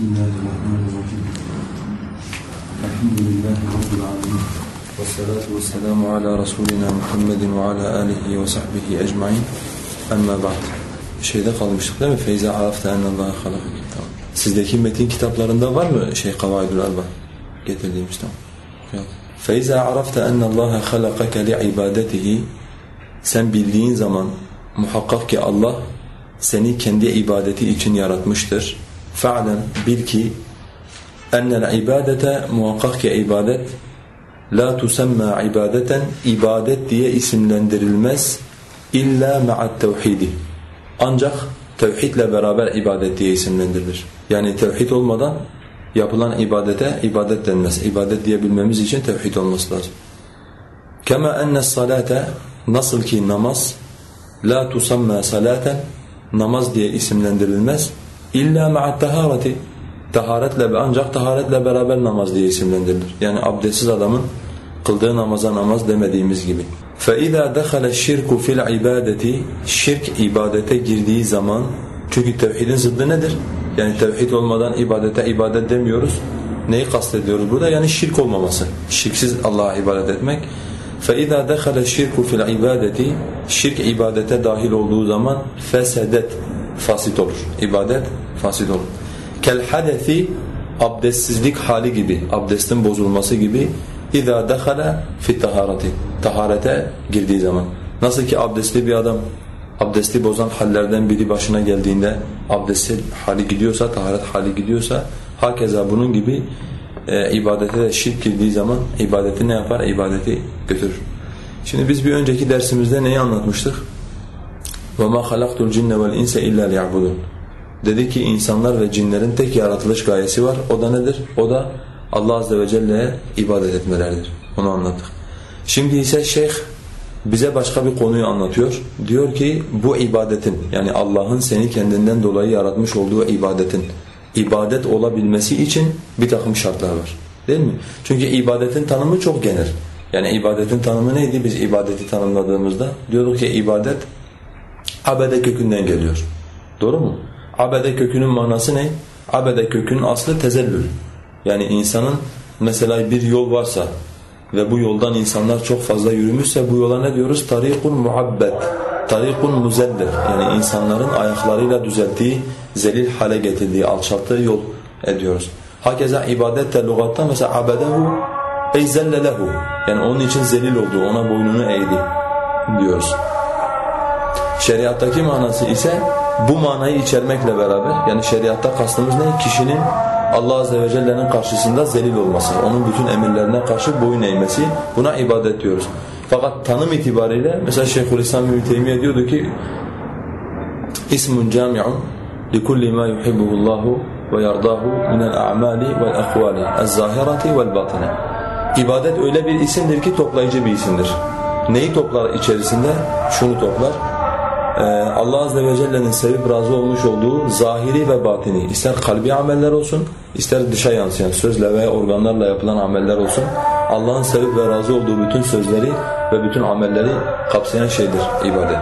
Bismillahirrahmanirrahim. Elhamdülillahi Rabbil alemin. Ve salatu ve selamu ala Resulina Muhammedin ve ala alihi ve sahbihi ecmain. Amma ba'd. Şeyde kalmıştık değil mi? Feyza arafta ennallâhe halak. Tamam. Sizdeki metin kitaplarında var mı şey kavaidül arba? Getirdiğimiz tamam. Yok. Feyza arafta ennallâhe halakake li ibadetihi. Sen bildiğin zaman muhakkak ki Allah seni kendi ibadeti için yaratmıştır Fa'len bil ki ennel ibadete muhakkak ki ibadet la tusemma ibadeten ibadet diye isimlendirilmez illa ma'at tevhidi. Ancak tevhidle beraber ibadet diye isimlendirilir. Yani tevhid olmadan yapılan ibadete ibadet denmez. İbadet diyebilmemiz için tevhid olması lazım. Kema enne salate nasıl ki namaz la tusamma salaten namaz diye isimlendirilmez. İlla ma'at tahareti taharetle ancak taharetle beraber namaz diye isimlendirilir. Yani abdestsiz adamın kıldığı namaza namaz demediğimiz gibi. فَاِذَا دَخَلَ الشِّرْكُ فِي الْعِبَادَةِ Şirk ibadete girdiği zaman çünkü tevhidin zıddı nedir? Yani tevhid olmadan ibadete ibadet demiyoruz. Neyi kastediyoruz burada? Yani şirk olmaması. Şirksiz Allah'a ibadet etmek. فَاِذَا دَخَلَ الشِّرْكُ فِي الْعِبَادَةِ Şirk ibadete dahil olduğu zaman fesedet fasit olur. İbadet fasit olur. Kel abdestsizlik hali gibi, abdestin bozulması gibi اِذَا دَخَلَ فِي التَّهَارَةِ Taharete girdiği zaman. Nasıl ki abdestli bir adam abdesti bozan hallerden biri başına geldiğinde abdesti hali gidiyorsa, taharet hali gidiyorsa hakeza bunun gibi e, ibadete de şirk girdiği zaman ibadeti ne yapar? İbadeti götürür. Şimdi biz bir önceki dersimizde neyi anlatmıştık? وَمَا خَلَقْتُ الْجِنَّ وَالْاِنْسَ اِلَّا لِيَعْبُدُونَ Dedi ki insanlar ve cinlerin tek yaratılış gayesi var. O da nedir? O da Allah Azze ve Celle'ye ibadet etmelerdir. Onu anlattık. Şimdi ise şeyh bize başka bir konuyu anlatıyor. Diyor ki bu ibadetin yani Allah'ın seni kendinden dolayı yaratmış olduğu ibadetin ibadet olabilmesi için bir takım şartlar var. Değil mi? Çünkü ibadetin tanımı çok genel. Yani ibadetin tanımı neydi biz ibadeti tanımladığımızda? Diyorduk ki ibadet abede kökünden geliyor. Doğru mu? Abede kökünün manası ne? Abede kökünün aslı tezellül. Yani insanın mesela bir yol varsa ve bu yoldan insanlar çok fazla yürümüşse bu yola ne diyoruz? Tarikun muabbed, tarikun muzeddef. Yani insanların ayaklarıyla düzelttiği, zelil hale getirdiği, alçalttığı yol ediyoruz. Hakeza ibadet de lügatta mesela abedehu ey zellelehu. Yani onun için zelil oldu, ona boynunu eğdi diyoruz. Şeriattaki manası ise bu manayı içermekle beraber yani şeriatta kastımız ne? Kişinin Allah Azze ve Celle'nin karşısında zelil olması, onun bütün emirlerine karşı boyun eğmesi buna ibadet diyoruz. Fakat tanım itibariyle mesela Şeyhülislam İbn Teymiye diyordu ki İsmun cami'un likulli ma yuhibbuhu Allahu ve yardahu min el-a'mali vel akvali ez-zahirati vel batine. İbadet öyle bir isimdir ki toplayıcı bir isimdir. Neyi toplar içerisinde? Şunu toplar. Ee, Allah Azze ve Celle'nin sevip razı olmuş olduğu zahiri ve batini ister kalbi ameller olsun ister dışa yansıyan sözle veya organlarla yapılan ameller olsun Allah'ın sevip ve razı olduğu bütün sözleri ve bütün amelleri kapsayan şeydir ibadet.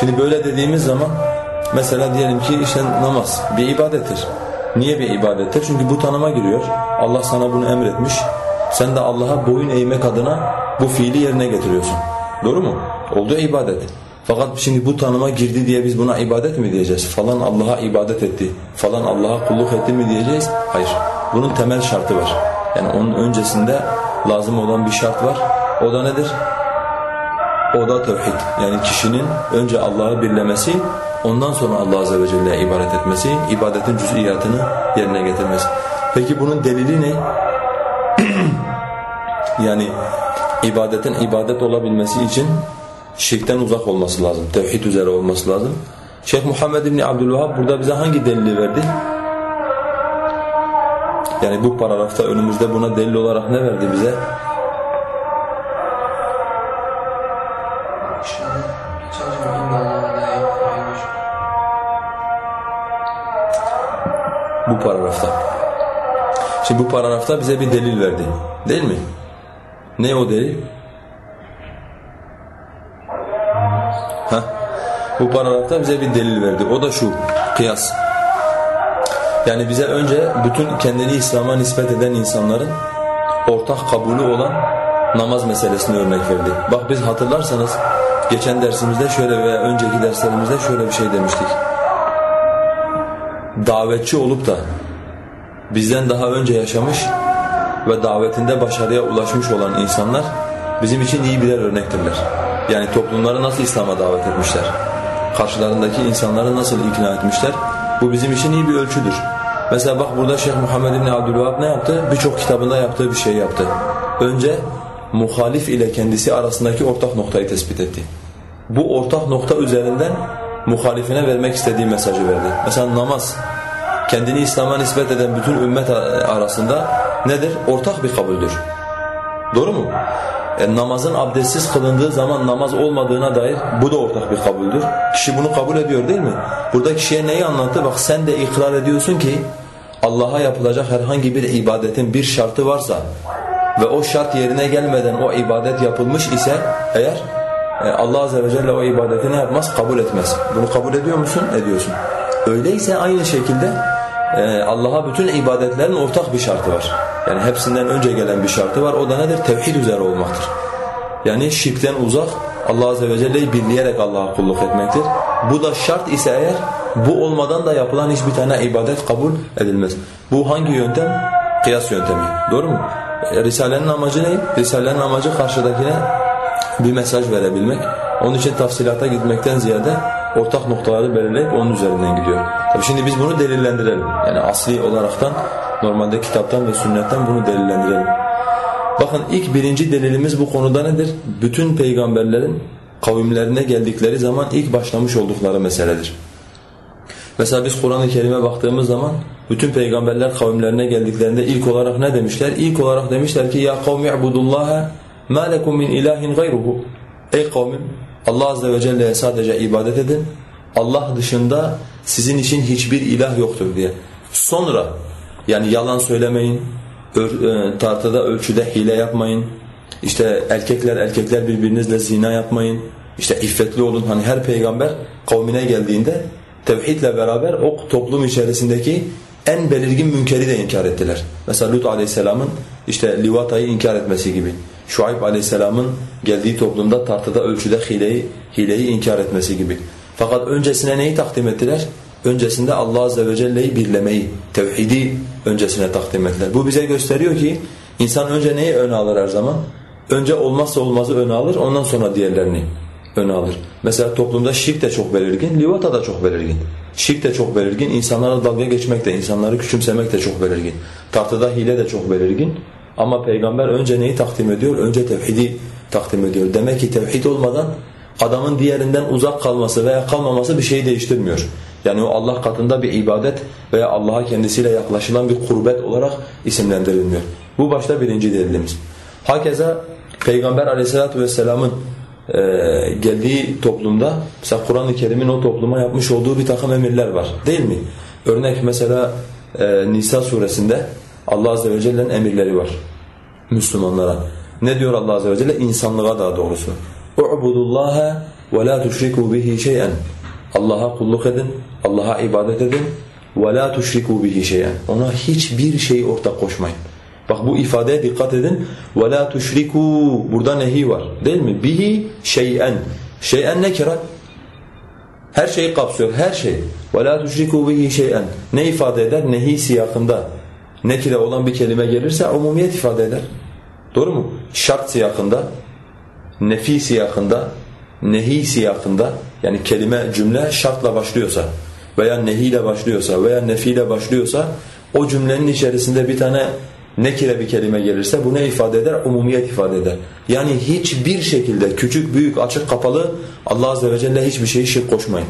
Şimdi böyle dediğimiz zaman mesela diyelim ki işte namaz bir ibadettir. Niye bir ibadettir? Çünkü bu tanıma giriyor. Allah sana bunu emretmiş. Sen de Allah'a boyun eğmek adına bu fiili yerine getiriyorsun. Doğru mu? Olduğu ibadet. Fakat şimdi bu tanıma girdi diye biz buna ibadet mi diyeceğiz? Falan Allah'a ibadet etti, falan Allah'a kulluk etti mi diyeceğiz? Hayır. Bunun temel şartı var. Yani onun öncesinde lazım olan bir şart var. O da nedir? O da tevhid. Yani kişinin önce Allah'ı birlemesi, ondan sonra Allah Azze ve Celle'ye ibadet etmesi, ibadetin cüz'iyatını yerine getirmesi. Peki bunun delili ne? yani ibadetin ibadet olabilmesi için şirkten uzak olması lazım, tevhid üzere olması lazım. Şeyh Muhammed İbni Abdülvahhab burada bize hangi delili verdi? Yani bu paragrafta önümüzde buna delil olarak ne verdi bize? Bu paragrafta. Şimdi bu paragrafta bize bir delil verdi. Değil mi? Ne o delil? Bu paragrafta bize bir delil verdi. O da şu, kıyas. Yani bize önce bütün kendini İslam'a nispet eden insanların ortak kabulü olan namaz meselesini örnek verdi. Bak biz hatırlarsanız geçen dersimizde şöyle veya önceki derslerimizde şöyle bir şey demiştik. Davetçi olup da bizden daha önce yaşamış ve davetinde başarıya ulaşmış olan insanlar bizim için iyi birer örnektirler. Yani toplumları nasıl İslam'a davet etmişler, karşılarındaki insanları nasıl ikna etmişler, bu bizim için iyi bir ölçüdür. Mesela bak burada Şeyh Muhammed İbni Abdülvahab ne yaptı? Birçok kitabında yaptığı bir şey yaptı. Önce muhalif ile kendisi arasındaki ortak noktayı tespit etti. Bu ortak nokta üzerinden muhalifine vermek istediği mesajı verdi. Mesela namaz, kendini İslam'a nispet eden bütün ümmet arasında nedir? Ortak bir kabuldür. Doğru mu? E, namazın abdestsiz kılındığı zaman namaz olmadığına dair bu da ortak bir kabuldür. Kişi bunu kabul ediyor değil mi? Burada kişiye neyi anlattı? Bak sen de ikrar ediyorsun ki Allah'a yapılacak herhangi bir ibadetin bir şartı varsa ve o şart yerine gelmeden o ibadet yapılmış ise eğer e, Allah Azze ve Celle o ibadeti ne yapmaz? Kabul etmez. Bunu kabul ediyor musun? Ediyorsun. Öyleyse aynı şekilde e, Allah'a bütün ibadetlerin ortak bir şartı var. Yani hepsinden önce gelen bir şartı var. O da nedir? Tevhid üzere olmaktır. Yani şirkten uzak, Allah Azze ve Celle'yi birleyerek Allah'a kulluk etmektir. Bu da şart ise eğer, bu olmadan da yapılan hiçbir tane ibadet kabul edilmez. Bu hangi yöntem? Kıyas yöntemi. Doğru mu? Risalenin amacı ne? Risalenin amacı karşıdakine bir mesaj verebilmek. Onun için tafsilata gitmekten ziyade ortak noktaları belirleyip onun üzerinden gidiyor. Tabii şimdi biz bunu delillendirelim. Yani asli olaraktan normalde kitaptan ve sünnetten bunu delillendirelim. Bakın ilk birinci delilimiz bu konuda nedir? Bütün peygamberlerin kavimlerine geldikleri zaman ilk başlamış oldukları meseledir. Mesela biz Kur'an-ı Kerim'e baktığımız zaman bütün peygamberler kavimlerine geldiklerinde ilk olarak ne demişler? İlk olarak demişler ki ya kavmi ibudullaha ma lekum min ilahin gayruhu. Ey kavmim Allah azze ve celle'ye sadece ibadet edin. Allah dışında sizin için hiçbir ilah yoktur diye. Sonra yani yalan söylemeyin, e, tartıda ölçüde hile yapmayın. İşte erkekler erkekler birbirinizle zina yapmayın. İşte iffetli olun. Hani her peygamber kavmine geldiğinde tevhidle beraber o toplum içerisindeki en belirgin münkeri de inkar ettiler. Mesela Lut aleyhisselamın işte livatayı inkar etmesi gibi. Şuayb aleyhisselamın geldiği toplumda tartıda ölçüde hileyi, hileyi inkar etmesi gibi. Fakat öncesine neyi takdim ettiler? Öncesinde Allah azze ve celle'yi birlemeyi, tevhidi öncesine takdim ettiler. Bu bize gösteriyor ki insan önce neyi öne alır her zaman? Önce olmazsa olmazı öne alır, ondan sonra diğerlerini öne alır. Mesela toplumda şirk de çok belirgin, livata da çok belirgin. Şirk de çok belirgin, insanlara dalga geçmek de, insanları küçümsemek de çok belirgin. Tartıda hile de çok belirgin. Ama peygamber önce neyi takdim ediyor? Önce tevhidi takdim ediyor. Demek ki tevhid olmadan adamın diğerinden uzak kalması veya kalmaması bir şeyi değiştirmiyor. Yani o Allah katında bir ibadet veya Allah'a kendisiyle yaklaşılan bir kurbet olarak isimlendirilmiyor. Bu başta birinci delilimiz. Hakeza Peygamber aleyhissalatu vesselamın e, geldiği toplumda mesela Kur'an-ı Kerim'in o topluma yapmış olduğu bir takım emirler var değil mi? Örnek mesela e, Nisa suresinde Allah azze ve celle'nin emirleri var Müslümanlara. Ne diyor Allah azze ve celle? İnsanlığa daha doğrusu. اُعْبُدُ ve la تُشْرِكُوا bihi şey'en. Allah'a kulluk edin, Allah'a ibadet edin. وَلَا تُشْرِكُوا bihi şey'en. Ona hiçbir şey ortak koşmayın. Bak bu ifadeye dikkat edin. وَلَا تُشْرِكُوا Burada nehi var değil mi? Bihi şey'en. Şey'en ne kira? Her şeyi kapsıyor, her şey. وَلَا تُشْرِكُوا bihi şey'en. Ne ifade eder? Nehi siyakında nekire olan bir kelime gelirse umumiyet ifade eder. Doğru mu? Şart siyakında, nefi siyakında, nehi siyakında yani kelime cümle şartla başlıyorsa veya nehiyle başlıyorsa veya nefiyle başlıyorsa o cümlenin içerisinde bir tane nekire bir kelime gelirse bu ne ifade eder? Umumiyet ifade eder. Yani hiçbir şekilde küçük, büyük, açık, kapalı Allah Azze ve Celle hiçbir şeyi şirk koşmayın.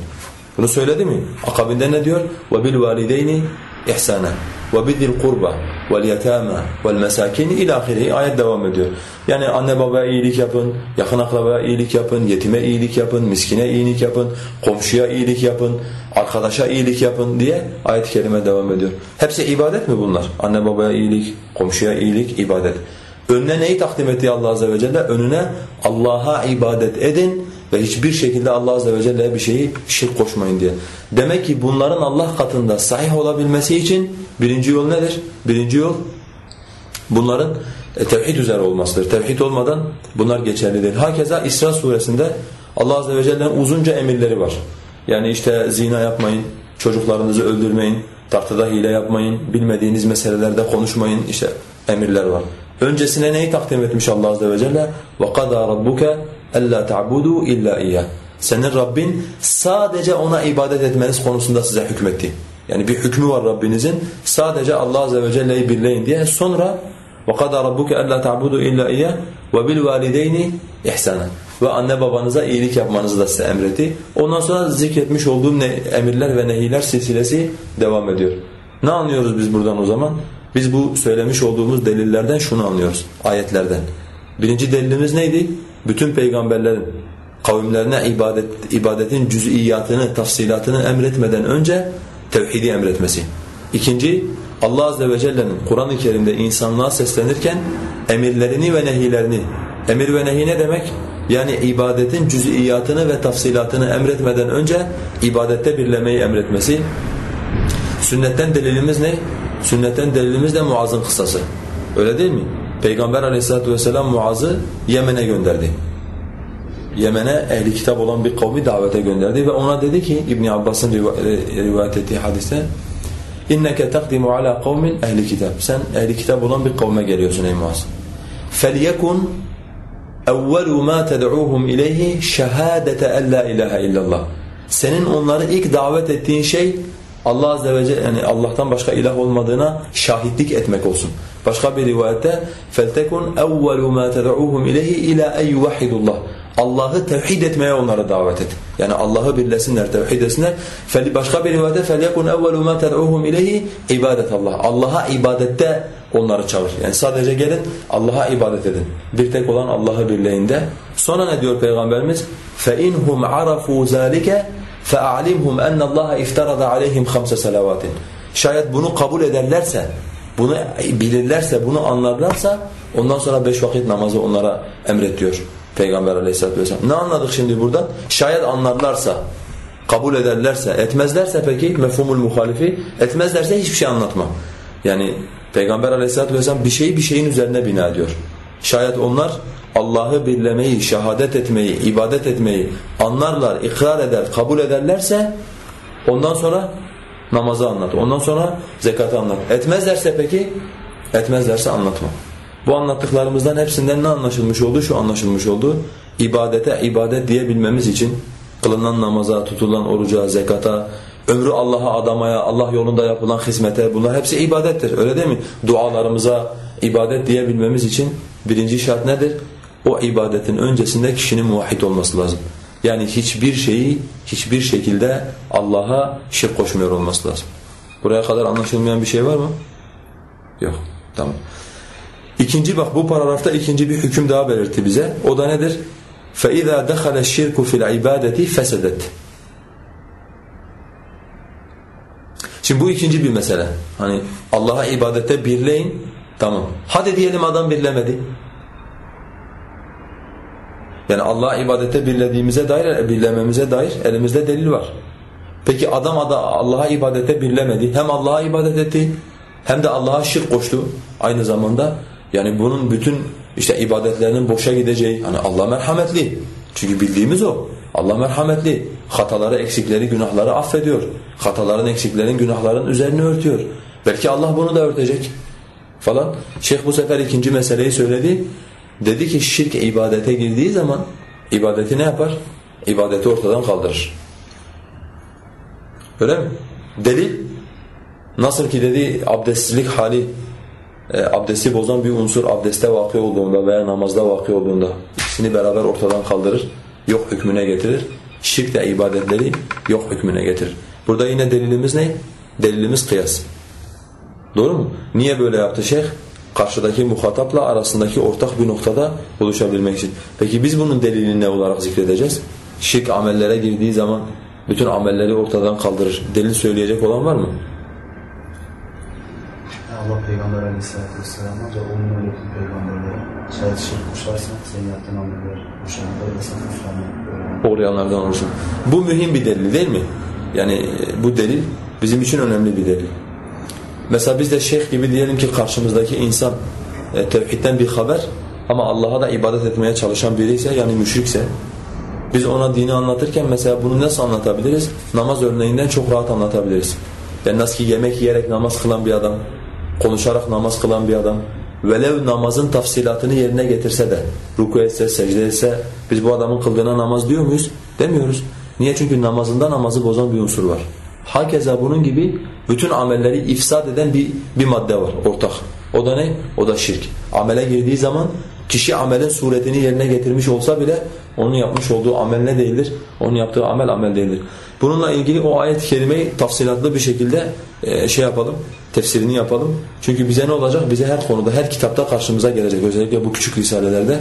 Bunu söyledi mi? Akabinde ne diyor? وَبِالْوَالِدَيْنِ ihsana ve bidil kurba vel yetama vel mesakin ila ahiri ayet devam ediyor. Yani anne babaya iyilik yapın, yakın akrabaya iyilik yapın, yetime iyilik yapın, miskine iyilik yapın, komşuya iyilik yapın, arkadaşa iyilik yapın diye ayet-i kerime devam ediyor. Hepsi ibadet mi bunlar? Anne babaya iyilik, komşuya iyilik, ibadet. Önüne neyi takdim etti Allah azze ve celle? Önüne Allah'a ibadet edin Ve hiçbir şekilde Allah Azze ve Celle'ye bir şeyi şirk koşmayın diye. Demek ki bunların Allah katında sahih olabilmesi için birinci yol nedir? Birinci yol bunların e, tevhid üzere olmasıdır. Tevhid olmadan bunlar geçerli değil. Hakeza İsra suresinde Allah Azze ve Celle'nin uzunca emirleri var. Yani işte zina yapmayın, çocuklarınızı öldürmeyin, tartıda hile yapmayın, bilmediğiniz meselelerde konuşmayın işte emirler var. Öncesine neyi takdim etmiş Allah Azze ve Celle? وَقَضَى رَبُّكَ أَلَّا تَعْبُدُوا إِلَّا إِيَّهِ Senin Rabbin sadece ona ibadet etmeniz konusunda size hükmetti. Yani bir hükmü var Rabbinizin. Sadece Allah Azze ve Celle'yi birleyin diye. Sonra وَقَضَى رَبُّكَ أَلَّا تَعْبُدُوا إِلَّا إِيَّهِ وَبِالْوَالِدَيْنِ اِحْسَانًا Ve anne babanıza iyilik yapmanızı da size emretti. Ondan sonra zikretmiş olduğum emirler ve nehiler silsilesi devam ediyor. Ne anlıyoruz biz buradan o zaman? Biz bu söylemiş olduğumuz delillerden şunu anlıyoruz, ayetlerden. Birinci delilimiz neydi? Bütün peygamberlerin kavimlerine ibadet, ibadetin cüz'iyatını, tafsilatını emretmeden önce tevhidi emretmesi. İkinci, Allah Azze ve Celle'nin Kur'an-ı Kerim'de insanlığa seslenirken emirlerini ve nehilerini, emir ve nehi ne demek? Yani ibadetin cüz'iyatını ve tafsilatını emretmeden önce ibadette birlemeyi emretmesi. Sünnetten delilimiz ne? Sünnetten delilimiz de Muaz'ın kıssası. Öyle değil mi? Peygamber aleyhissalatu vesselam Muaz'ı Yemen'e gönderdi. Yemen'e ehli kitap olan bir kavmi davete gönderdi ve ona dedi ki İbn Abbas'ın rivayet ettiği hadiste inneke takdimu ala kavmin ehli kitap. Sen ehli kitap olan bir kavme geliyorsun ey Muaz. Felyekun evvelu ma ted'uhum ileyhi şehadete en la ilahe illallah. Senin onları ilk davet ettiğin şey Allah azze ve celle yani Allah'tan başka ilah olmadığına şahitlik etmek olsun. Başka bir rivayette فَلْتَكُنْ اَوَّلُ مَا تَدْعُوهُمْ اِلَيْهِ اِلَى اَنْ يُوَحِّدُ اللّٰهِ Allah'ı tevhid etmeye onları davet et. Yani Allah'ı birlesinler, tevhid etsinler. Başka bir rivayette فَلْيَكُنْ اَوَّلُ مَا تَدْعُوهُمْ اِلَيْهِ ibadet Allah. Allah'a ibadette onları çağır. Yani sadece gelin Allah'a ibadet edin. Bir tek olan Allah'ı birleyinde. Sonra ne diyor Peygamberimiz? فَاِنْهُمْ عَرَفُوا ذَٰلِكَ فَاَعْلِمْهُمْ اَنَّ اللّٰهَ اِفْتَرَضَ عَلَيْهِمْ خَمْسَ سَلَوَاتٍ Şayet bunu kabul ederlerse, bunu bilirlerse, bunu anlarlarsa ondan sonra beş vakit namazı onlara emret diyor Peygamber aleyhissalatü vesselam. Ne anladık şimdi buradan? Şayet anlarlarsa, kabul ederlerse, etmezlerse peki mefhumul muhalifi, etmezlerse hiçbir şey anlatma. Yani Peygamber aleyhissalatü vesselam bir şeyi bir şeyin üzerine bina ediyor. Şayet onlar Allah'ı birlemeyi, şehadet etmeyi, ibadet etmeyi anlarlar, ikrar eder, kabul ederlerse ondan sonra namazı anlat. Ondan sonra zekatı anlat. Etmezlerse peki? Etmezlerse anlatma. Bu anlattıklarımızdan hepsinden ne anlaşılmış oldu? Şu anlaşılmış oldu. İbadete ibadet diyebilmemiz için kılınan namaza, tutulan oruca, zekata, ömrü Allah'a adamaya, Allah yolunda yapılan hizmete bunlar hepsi ibadettir. Öyle değil mi? Dualarımıza ibadet diyebilmemiz için birinci şart nedir? o ibadetin öncesinde kişinin muvahhid olması lazım. Yani hiçbir şeyi hiçbir şekilde Allah'a şirk koşmuyor olması lazım. Buraya kadar anlaşılmayan bir şey var mı? Yok. Tamam. İkinci bak bu paragrafta ikinci bir hüküm daha belirtti bize. O da nedir? فَاِذَا دَخَلَ الشِّرْكُ فِي الْعِبَادَةِ فَسَدَتْ Şimdi bu ikinci bir mesele. Hani Allah'a ibadette birleyin. Tamam. Hadi diyelim adam birlemedi. Yani Allah'a ibadete birlediğimize dair, birlememize dair elimizde delil var. Peki adam Allah'a ibadete birlemedi. Hem Allah'a ibadet etti hem de Allah'a şirk koştu aynı zamanda. Yani bunun bütün işte ibadetlerinin boşa gideceği. Hani Allah merhametli. Çünkü bildiğimiz o. Allah merhametli. Hataları, eksikleri, günahları affediyor. Hataların, eksiklerin, günahların üzerine örtüyor. Belki Allah bunu da örtecek falan. Şeyh bu sefer ikinci meseleyi söyledi. Dedi ki şirk ibadete girdiği zaman ibadeti ne yapar? İbadeti ortadan kaldırır. Öyle mi? Delil nasıl ki dedi abdestsizlik hali e, abdesti bozan bir unsur abdeste vakı olduğunda veya namazda vakı olduğunda ikisini beraber ortadan kaldırır, yok hükmüne getirir. Şirk de ibadetleri yok hükmüne getirir. Burada yine delilimiz ne? Delilimiz kıyas. Doğru mu? Niye böyle yaptı şeyh? Karşıdaki muhatapla arasındaki ortak bir noktada buluşabilmek için. Peki biz bunun delilini ne olarak zikredeceğiz? Şirk amellere girdiği zaman bütün amelleri ortadan kaldırır. Delil söyleyecek olan var mı? Allah Peygamber Aleyhisselatü Vesselam ancak onun öğrettiği peygamberlere şayet şirk koşarsan senin yaptığın ameller boşanır ve sen Müslümanlık Uğrayanlardan olursun. Bu mühim bir delil değil mi? Yani e, bu delil bizim için önemli bir delil. Mesela biz de şeyh gibi diyelim ki karşımızdaki insan e, tevhidden bir haber ama Allah'a da ibadet etmeye çalışan biri ise yani müşrikse biz ona dini anlatırken mesela bunu nasıl anlatabiliriz? Namaz örneğinden çok rahat anlatabiliriz. Yani nasıl ki yemek yiyerek namaz kılan bir adam, konuşarak namaz kılan bir adam, velev namazın tafsilatını yerine getirse de, ruku etse, secde etse, biz bu adamın kıldığına namaz diyor muyuz? Demiyoruz. Niye? Çünkü namazında namazı bozan bir unsur var. Hakeza bunun gibi bütün amelleri ifsad eden bir, bir madde var ortak. O da ne? O da şirk. Amele girdiği zaman kişi amelin suretini yerine getirmiş olsa bile onun yapmış olduğu amel ne değildir? Onun yaptığı amel amel değildir. Bununla ilgili o ayet-i kerimeyi tafsilatlı bir şekilde e, şey yapalım, tefsirini yapalım. Çünkü bize ne olacak? Bize her konuda, her kitapta karşımıza gelecek. Özellikle bu küçük risalelerde.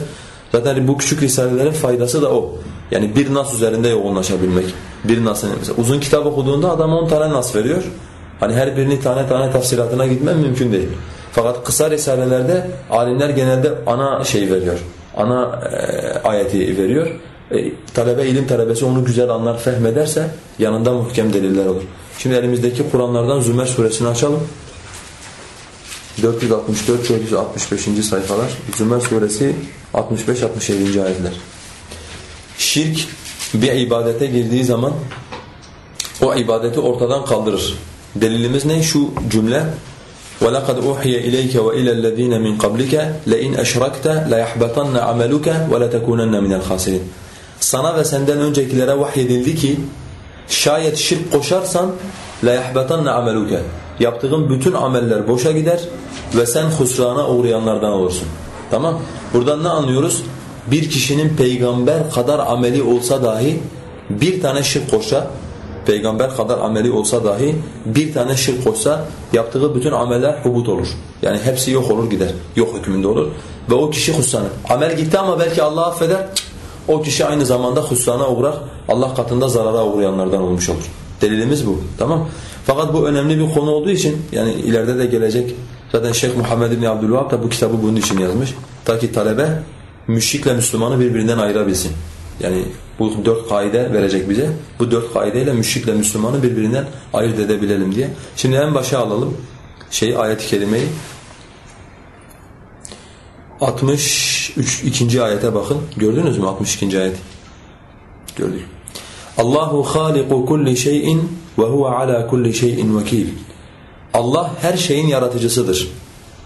Zaten bu küçük risalelerin faydası da o. Yani bir nas üzerinde yoğunlaşabilmek. Bir nasın mesela uzun kitap okuduğunda adam 10 tane nas veriyor. Hani her birini tane tane tafsilatına gitmem mümkün değil. Fakat kısa risalelerde alimler genelde ana şey veriyor. Ana e, ayeti veriyor. E, talebe ilim talebesi onu güzel anlar, fehmederse yanında muhkem deliller olur. Şimdi elimizdeki Kur'anlardan Zümer suresini açalım. 464-465. sayfalar. Zümer suresi 65-67. ayetler. Şirk bir ibadete girdiği zaman o ibadeti ortadan kaldırır. Delilimiz ne? Şu cümle وَلَقَدْ أُوحِيَ إِلَيْكَ وَإِلَى الَّذ۪ينَ مِنْ قَبْلِكَ لَاِنْ أَشْرَكْتَ لَيَحْبَطَنَّ عَمَلُكَ وَلَتَكُونَنَّ مِنَ الْخَاسِرِينَ Sana ve senden öncekilere vahyedildi ki şayet şirk koşarsan لَيَحْبَطَنَّ عَمَلُكَ Yaptığın bütün ameller boşa gider ve sen husrana uğrayanlardan olursun. Tamam? Buradan ne anlıyoruz? Bir kişinin peygamber kadar ameli olsa dahi bir tane şirk koşsa peygamber kadar ameli olsa dahi bir tane şirk koşsa yaptığı bütün ameller hubut olur. Yani hepsi yok olur gider. Yok hükmünde olur. Ve o kişi husranı. Amel gitti ama belki Allah affeder. O kişi aynı zamanda husrana uğrar. Allah katında zarara uğrayanlardan olmuş olur. Delilimiz bu. Tamam Fakat bu önemli bir konu olduğu için yani ileride de gelecek. Zaten Şeyh Muhammed bin Abdülvahab da bu kitabı bunun için yazmış. Ta ki talebe müşrikle Müslümanı birbirinden ayırabilsin. Yani bu dört kaide verecek bize. Bu dört kaideyle müşrikle Müslümanı birbirinden ayırt edebilelim diye. Şimdi en başa alalım şey ayet-i kerimeyi. 63 ikinci ayete bakın. Gördünüz mü 62. ayet? Gördük. Allahu haliku kulli şeyin ve huve ala kulli şeyin vekil. Allah her şeyin yaratıcısıdır.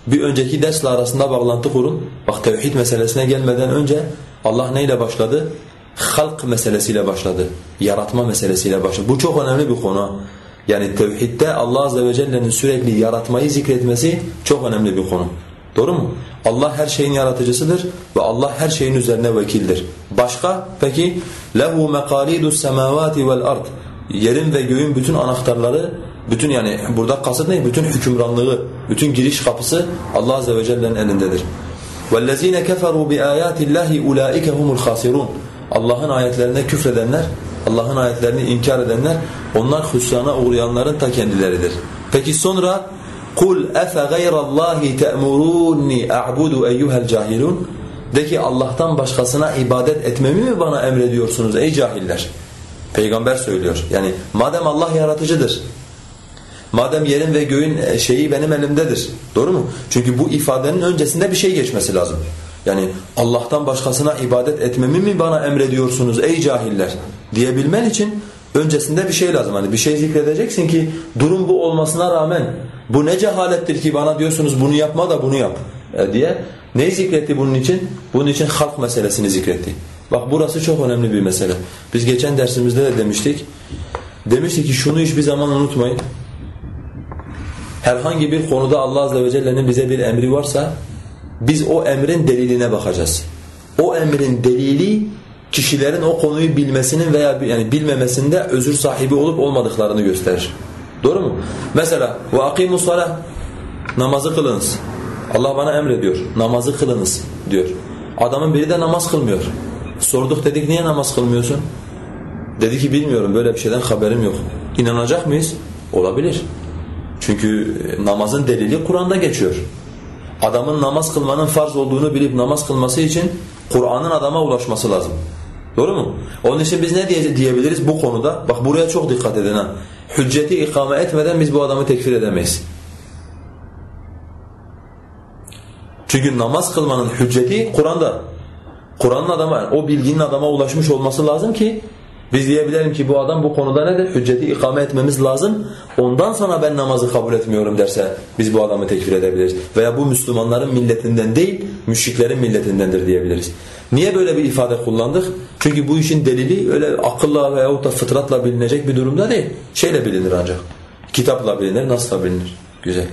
Bir önceki dersle arasında bağlantı kurun. Bak tevhid meselesine gelmeden önce Allah neyle başladı? halk meselesiyle başladı. Yaratma meselesiyle başladı. Bu çok önemli bir konu. Yani tevhidde Allah Azze ve Celle'nin sürekli yaratmayı zikretmesi çok önemli bir konu. Doğru mu? Allah her şeyin yaratıcısıdır ve Allah her şeyin üzerine vekildir. Başka? Peki lehu meqalidus semavati vel ard. Yerin ve göğün bütün anahtarları, bütün yani burada kasıt ne? Bütün hükümranlığı, bütün giriş kapısı Allah Azze ve Celle'nin elindedir. وَالَّذ۪ينَ كَفَرُوا بِآيَاتِ اللّٰهِ اُولَٰئِكَ هُمُ الْخَاسِرُونَ Allah'ın ayetlerine küfredenler, Allah'ın ayetlerini inkar edenler, onlar hüsrana uğrayanların ta kendileridir. Peki sonra kul efe gayrallahi te'muruni a'budu eyyuhel cahilun de ki Allah'tan başkasına ibadet etmemi mi bana emrediyorsunuz ey cahiller? Peygamber söylüyor. Yani madem Allah yaratıcıdır, madem yerin ve göğün e, şeyi benim elimdedir. Doğru mu? Çünkü bu ifadenin öncesinde bir şey geçmesi lazım. Yani Allah'tan başkasına ibadet etmemi mi bana emrediyorsunuz ey cahiller diyebilmen için öncesinde bir şey lazım. Hani bir şey zikredeceksin ki durum bu olmasına rağmen bu ne cehalettir ki bana diyorsunuz bunu yapma da bunu yap e, diye. Neyi zikretti bunun için? Bunun için halk meselesini zikretti. Bak burası çok önemli bir mesele. Biz geçen dersimizde de demiştik. Demiştik ki şunu hiçbir zaman unutmayın. Herhangi bir konuda Allah Azze ve Celle'nin bize bir emri varsa biz o emrin deliline bakacağız. O emrin delili kişilerin o konuyu bilmesinin veya yani bilmemesinde özür sahibi olup olmadıklarını gösterir. Doğru mu? Mesela akimus salah namazı kılınız. Allah bana emrediyor. Namazı kılınız diyor. Adamın biri de namaz kılmıyor. Sorduk dedik niye namaz kılmıyorsun? Dedi ki bilmiyorum böyle bir şeyden haberim yok. İnanacak mıyız? Olabilir. Çünkü e, namazın delili Kur'an'da geçiyor. Adamın namaz kılmanın farz olduğunu bilip namaz kılması için Kur'an'ın adama ulaşması lazım. Doğru mu? Onun için biz ne diye diyebiliriz bu konuda? Bak buraya çok dikkat edin ha. Hücceti ikame etmeden biz bu adamı tekfir edemeyiz. Çünkü namaz kılmanın hücceti Kur'an'da. Kur'an'ın adama, o bilginin adama ulaşmış olması lazım ki biz diyebilelim ki bu adam bu konuda nedir? Hücceti ikame etmemiz lazım. Ondan sonra ben namazı kabul etmiyorum derse biz bu adamı tekfir edebiliriz. Veya bu Müslümanların milletinden değil, müşriklerin milletindendir diyebiliriz. Niye böyle bir ifade kullandık? Çünkü bu işin delili öyle akılla veyahut da fıtratla bilinecek bir durumda değil. Şeyle bilinir ancak. Kitapla bilinir, nasla bilinir. Güzel.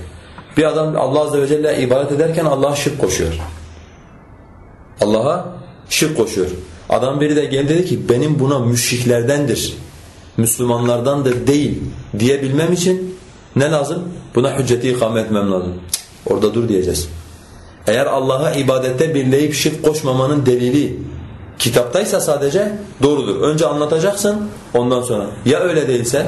Bir adam Allah Azze ve Celle ibadet ederken Allah'a şirk koşuyor. Allah'a şirk koşuyor. Adam biri de geldi dedi ki benim buna müşriklerdendir, Müslümanlardandır değil diyebilmem için ne lazım? Buna hücceti ikame etmem lazım. Cık, orada dur diyeceğiz. Eğer Allah'a ibadette birleyip şirk koşmamanın delili kitaptaysa sadece doğrudur. Önce anlatacaksın ondan sonra. Ya öyle değilse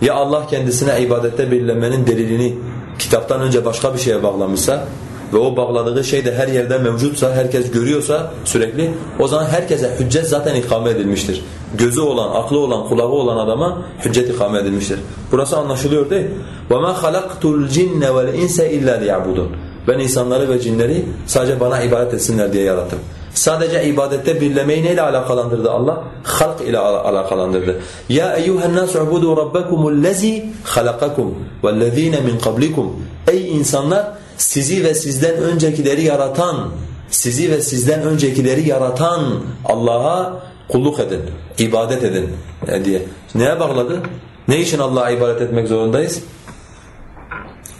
ya Allah kendisine ibadette birlemenin delilini kitaptan önce başka bir şeye bağlamışsa ve o bağladığı şey de her yerde mevcutsa, herkes görüyorsa sürekli o zaman herkese hüccet zaten ikame edilmiştir. Gözü olan, aklı olan, kulağı olan adama hüccet ikame edilmiştir. Burası anlaşılıyor değil mi? وَمَا خَلَقْتُ الْجِنَّ وَالْاِنْسَ اِلَّا لِيَعْبُدُونَ Ben insanları ve cinleri sadece bana ibadet etsinler diye yarattım. Sadece ibadette birlemeyi neyle alakalandırdı Allah? Halk ile alakalandırdı. Ya eyyuhen nas ubudu rabbakumul lezi halakakum vellezine min qablikum. Ey insanlar sizi ve sizden öncekileri yaratan, sizi ve sizden öncekileri yaratan Allah'a kulluk edin, ibadet edin diye. Neye bağladı? Ne için Allah'a ibadet etmek zorundayız?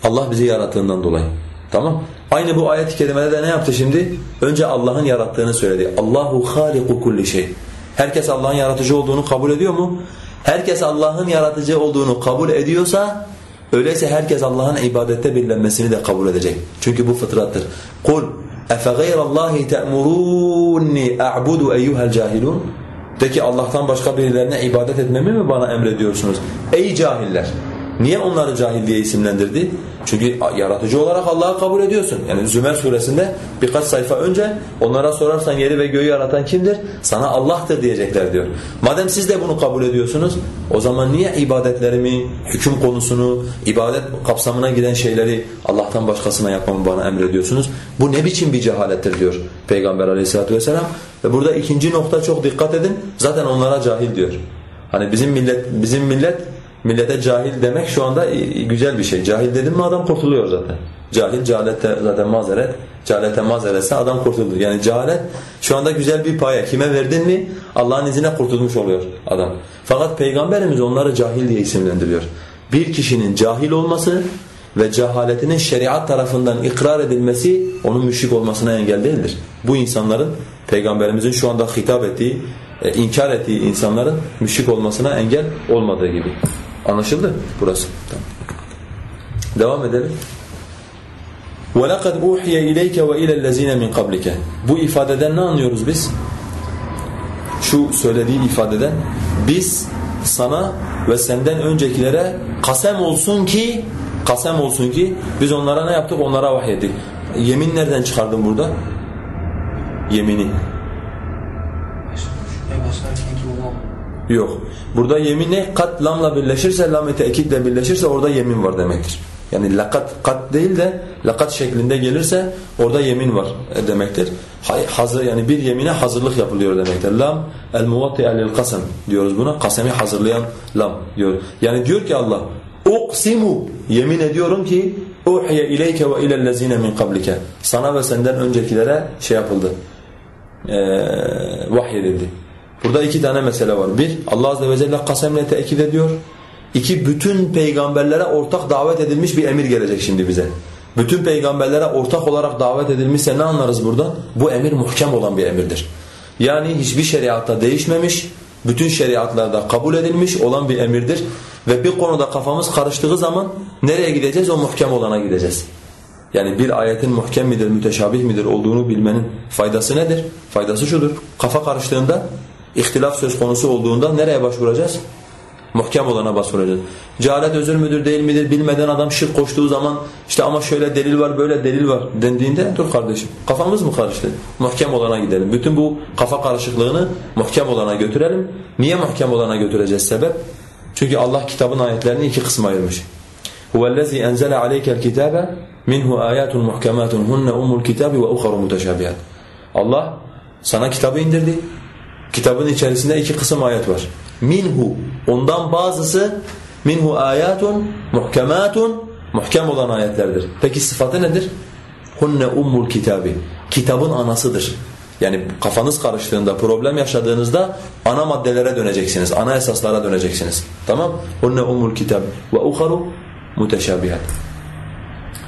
Allah bizi yarattığından dolayı. Tamam? Aynı bu ayet-i kerimede de ne yaptı şimdi? Önce Allah'ın yarattığını söyledi. Allahu haliku kulli şey. Herkes Allah'ın yaratıcı olduğunu kabul ediyor mu? Herkes Allah'ın yaratıcı olduğunu kabul ediyorsa öyleyse herkes Allah'ın ibadette birlenmesini de kabul edecek. Çünkü bu fıtrattır. Kul اَفَغَيْرَ اللّٰهِ تَأْمُرُونِّ اَعْبُدُ اَيُّهَا الْجَاهِلُونَ De ki Allah'tan başka birilerine ibadet etmemi mi bana emrediyorsunuz? Ey cahiller! Niye onları cahil diye isimlendirdi? Çünkü yaratıcı olarak Allah'ı kabul ediyorsun. Yani Zümer suresinde birkaç sayfa önce onlara sorarsan yeri ve göğü yaratan kimdir? Sana Allah'tır diyecekler diyor. Madem siz de bunu kabul ediyorsunuz o zaman niye ibadetlerimi, hüküm konusunu, ibadet kapsamına giren şeyleri Allah'tan başkasına yapmamı bana emrediyorsunuz? Bu ne biçim bir cehalettir diyor Peygamber aleyhissalatu vesselam. Ve burada ikinci nokta çok dikkat edin. Zaten onlara cahil diyor. Hani bizim millet bizim millet Millete cahil demek şu anda güzel bir şey. Cahil dedim mi adam kurtuluyor zaten. Cahil, cehalete zaten mazeret. Cehalete mazeretse adam kurtulur. Yani cehalet şu anda güzel bir paya. Kime verdin mi Allah'ın izniyle kurtulmuş oluyor adam. Fakat Peygamberimiz onları cahil diye isimlendiriyor. Bir kişinin cahil olması ve cehaletinin şeriat tarafından ikrar edilmesi onun müşrik olmasına engel değildir. Bu insanların Peygamberimizin şu anda hitap ettiği, e, inkar ettiği insanların müşrik olmasına engel olmadığı gibi. Anlaşıldı burası. Tamam. Devam edelim. وَلَقَدْ اُوحِيَ اِلَيْكَ وَاِلَى الَّذ۪ينَ مِنْ قَبْلِكَ Bu ifadeden ne anlıyoruz biz? Şu söylediği ifadeden biz sana ve senden öncekilere kasem olsun ki kasem olsun ki biz onlara ne yaptık? Onlara vahyettik. Yemin nereden çıkardın burada? Yemini. Yok. Burada yemin ne? Kat lamla birleşirse, lam-ı tekitle birleşirse orada yemin var demektir. Yani lakat kat değil de lakat şeklinde gelirse orada yemin var demektir. Hazır yani bir yemine hazırlık yapılıyor demektir. Lam el muvatti lil kasem diyoruz buna. Kasemi hazırlayan lam diyor. Yani diyor ki Allah uqsimu yemin ediyorum ki uhiye ileyke ve ilellezine min qablike. Sana ve senden öncekilere şey yapıldı. Ee, vahyedildi. Burada iki tane mesele var. Bir, Allah Azze ve Celle kasemle tekit ediyor. İki, bütün peygamberlere ortak davet edilmiş bir emir gelecek şimdi bize. Bütün peygamberlere ortak olarak davet edilmişse ne anlarız buradan? Bu emir muhkem olan bir emirdir. Yani hiçbir şeriatta değişmemiş, bütün şeriatlarda kabul edilmiş olan bir emirdir. Ve bir konuda kafamız karıştığı zaman nereye gideceğiz? O muhkem olana gideceğiz. Yani bir ayetin muhkem midir, müteşabih midir olduğunu bilmenin faydası nedir? Faydası şudur. Kafa karıştığında, ihtilaf söz konusu olduğunda nereye başvuracağız? Muhkem olana başvuracağız. Cehalet özür müdür değil midir bilmeden adam şirk koştuğu zaman işte ama şöyle delil var böyle delil var dendiğinde dur kardeşim kafamız mı karıştı? Muhkem olana gidelim. Bütün bu kafa karışıklığını muhkem olana götürelim. Niye muhkem olana götüreceğiz sebep? Çünkü Allah kitabın ayetlerini iki kısma ayırmış. Huvellezî enzele aleykel kitâbe minhu âyâtun muhkemâtun hunne ummul kitâbi ve uharu muteşâbihât. Allah sana kitabı indirdi. Kitabın içerisinde iki kısım ayet var. Minhu ondan bazısı minhu ayatun muhkematun muhkem olan ayetlerdir. Peki sıfatı nedir? Hunne ummul kitabi. Kitabın anasıdır. Yani kafanız karıştığında, problem yaşadığınızda ana maddelere döneceksiniz, ana esaslara döneceksiniz. Tamam? Hunne ummul kitab ve uharu muteşabihat.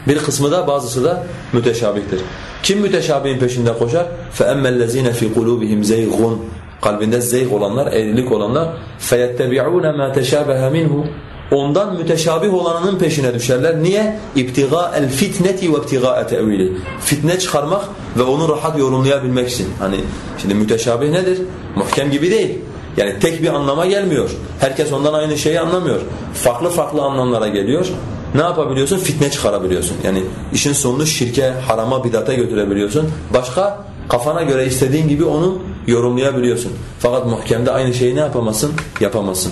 Bir kısmı da bazısı da müteşabihtir. Kim müteşabihin peşinde koşar? فَأَمَّا الَّذ۪ينَ فِي قُلُوبِهِمْ زَيْغٌ Kalbinde zeyg olanlar, eğrilik olanlar فَيَتَّبِعُونَ مَا تَشَابَهَ مِنْهُ Ondan müteşabih olanının peşine düşerler. Niye? اِبْتِغَاءَ الْفِتْنَةِ وَاَبْتِغَاءَ تَأْوِيلِ Fitne çıkarmak ve onu rahat yorumlayabilmek için. Hani şimdi müteşabih nedir? Muhkem gibi değil. Yani tek bir anlama gelmiyor. Herkes ondan aynı şeyi anlamıyor. Farklı farklı anlamlara geliyor. Ne yapabiliyorsun? Fitne çıkarabiliyorsun. Yani işin sonunu şirke, harama, bidata götürebiliyorsun. Başka kafana göre istediğin gibi onu yorumlayabiliyorsun. Fakat muhkemde aynı şeyi ne yapamazsın? Yapamazsın.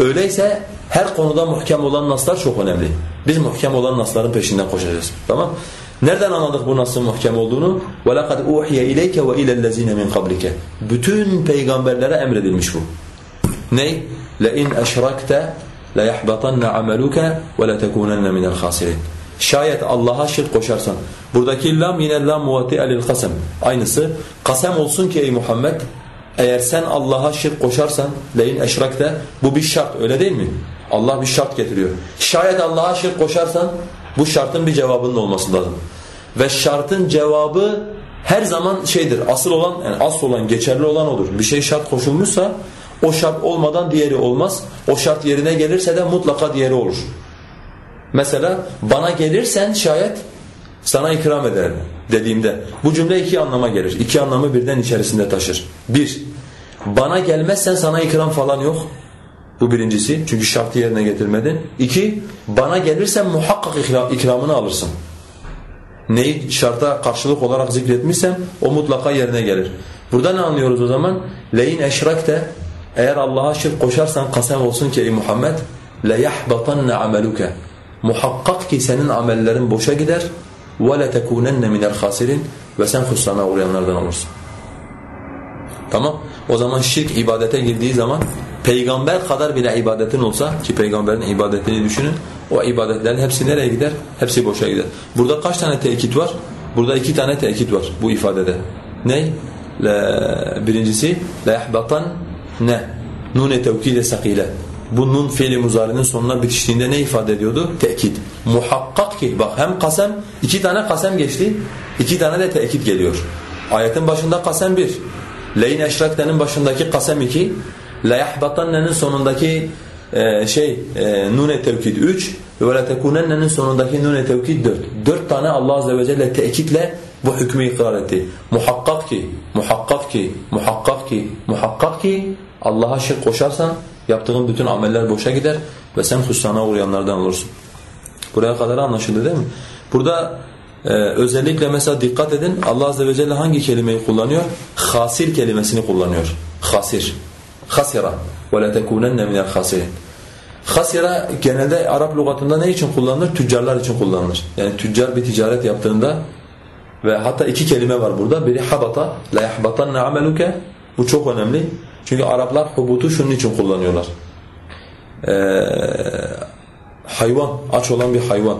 Öyleyse her konuda muhkem olan naslar çok önemli. Biz muhkem olan nasların peşinden koşacağız. Tamam? Nereden anladık bu nasın muhkem olduğunu? وَلَقَدْ اُوحِيَ اِلَيْكَ وَاِلَى الَّذ۪ينَ مِنْ قَبْلِكَ Bütün peygamberlere emredilmiş bu. Ney? لَاِنْ اَشْرَكْتَ لَيَحْبَطَنَّ عَمَلُكَ وَلَتَكُونَنَّ مِنَ الْخَاسِرِينَ Şayet Allah'a şirk koşarsan. Buradaki lam yine lam muvati'e lil kasem. Aynısı. Kasem olsun ki ey Muhammed eğer sen Allah'a şirk koşarsan leyin eşrakte bu bir şart öyle değil mi? Allah bir şart getiriyor. Şayet Allah'a şirk koşarsan bu şartın bir cevabının olması lazım. Ve şartın cevabı her zaman şeydir. Asıl olan yani asıl olan geçerli olan olur. Bir şey şart koşulmuşsa o şart olmadan diğeri olmaz. O şart yerine gelirse de mutlaka diğeri olur. Mesela bana gelirsen şayet sana ikram ederim dediğimde bu cümle iki anlama gelir. İki anlamı birden içerisinde taşır. Bir, bana gelmezsen sana ikram falan yok. Bu birincisi. Çünkü şartı yerine getirmedin. İki, bana gelirsen muhakkak ikramını alırsın. Neyi şarta karşılık olarak zikretmişsem o mutlaka yerine gelir. Burada ne anlıyoruz o zaman? Leyin eşrakte eğer Allah'a şirk koşarsan kasem olsun ki ey Muhammed le yahbatanna ameluke Muhakkak ki senin amellerin boşa gider وَلَتَكُونَنَّ مِنَ الْخَاسِرِينَ Ve sen husrana uğrayanlardan olursun. Tamam. O zaman şirk ibadete girdiği zaman peygamber kadar bile ibadetin olsa ki peygamberin ibadetini düşünün o ibadetlerin hepsi nereye gider? Hepsi boşa gider. Burada kaç tane tekit var? Burada iki tane tekit var bu ifadede. Ne? Birincisi la yahbatan ne? Nune tevkide sakile. Bu nun fiili muzarinin sonuna bitiştiğinde ne ifade ediyordu? Tekit. Muhakkak ki bak hem kasem iki tane kasem geçti. iki tane de tekit geliyor. Ayetin başında kasem bir. Leyn eşraktenin başındaki kasem iki. La yahbatanne'nin sonundaki e, şey e, nune tevkid 3 ve la tekunenne'nin sonundaki nune tevkid 4. Dört tane Allah azze ve celle tekitle bu hükmü ikrar etti. Muhakkak ki, muhakkak ki, muhakkak ki, muhakkak ki Allah'a şirk koşarsan yaptığın bütün ameller boşa gider ve sen hüsrana uğrayanlardan olursun. Buraya kadar anlaşıldı değil mi? Burada e, özellikle mesela dikkat edin Allah azze ve celle hangi kelimeyi kullanıyor? Hasir kelimesini kullanıyor. Hasir. Hasira la tekunenne minel hasirin. Hasira genelde Arap lügatında ne için kullanılır? Tüccarlar için kullanılır. Yani tüccar bir ticaret yaptığında ve hatta iki kelime var burada. Biri habata, la yahbatanna ameluke. Bu çok önemli. Çünkü Araplar hubutu şunun için kullanıyorlar. Ee, hayvan, aç olan bir hayvan.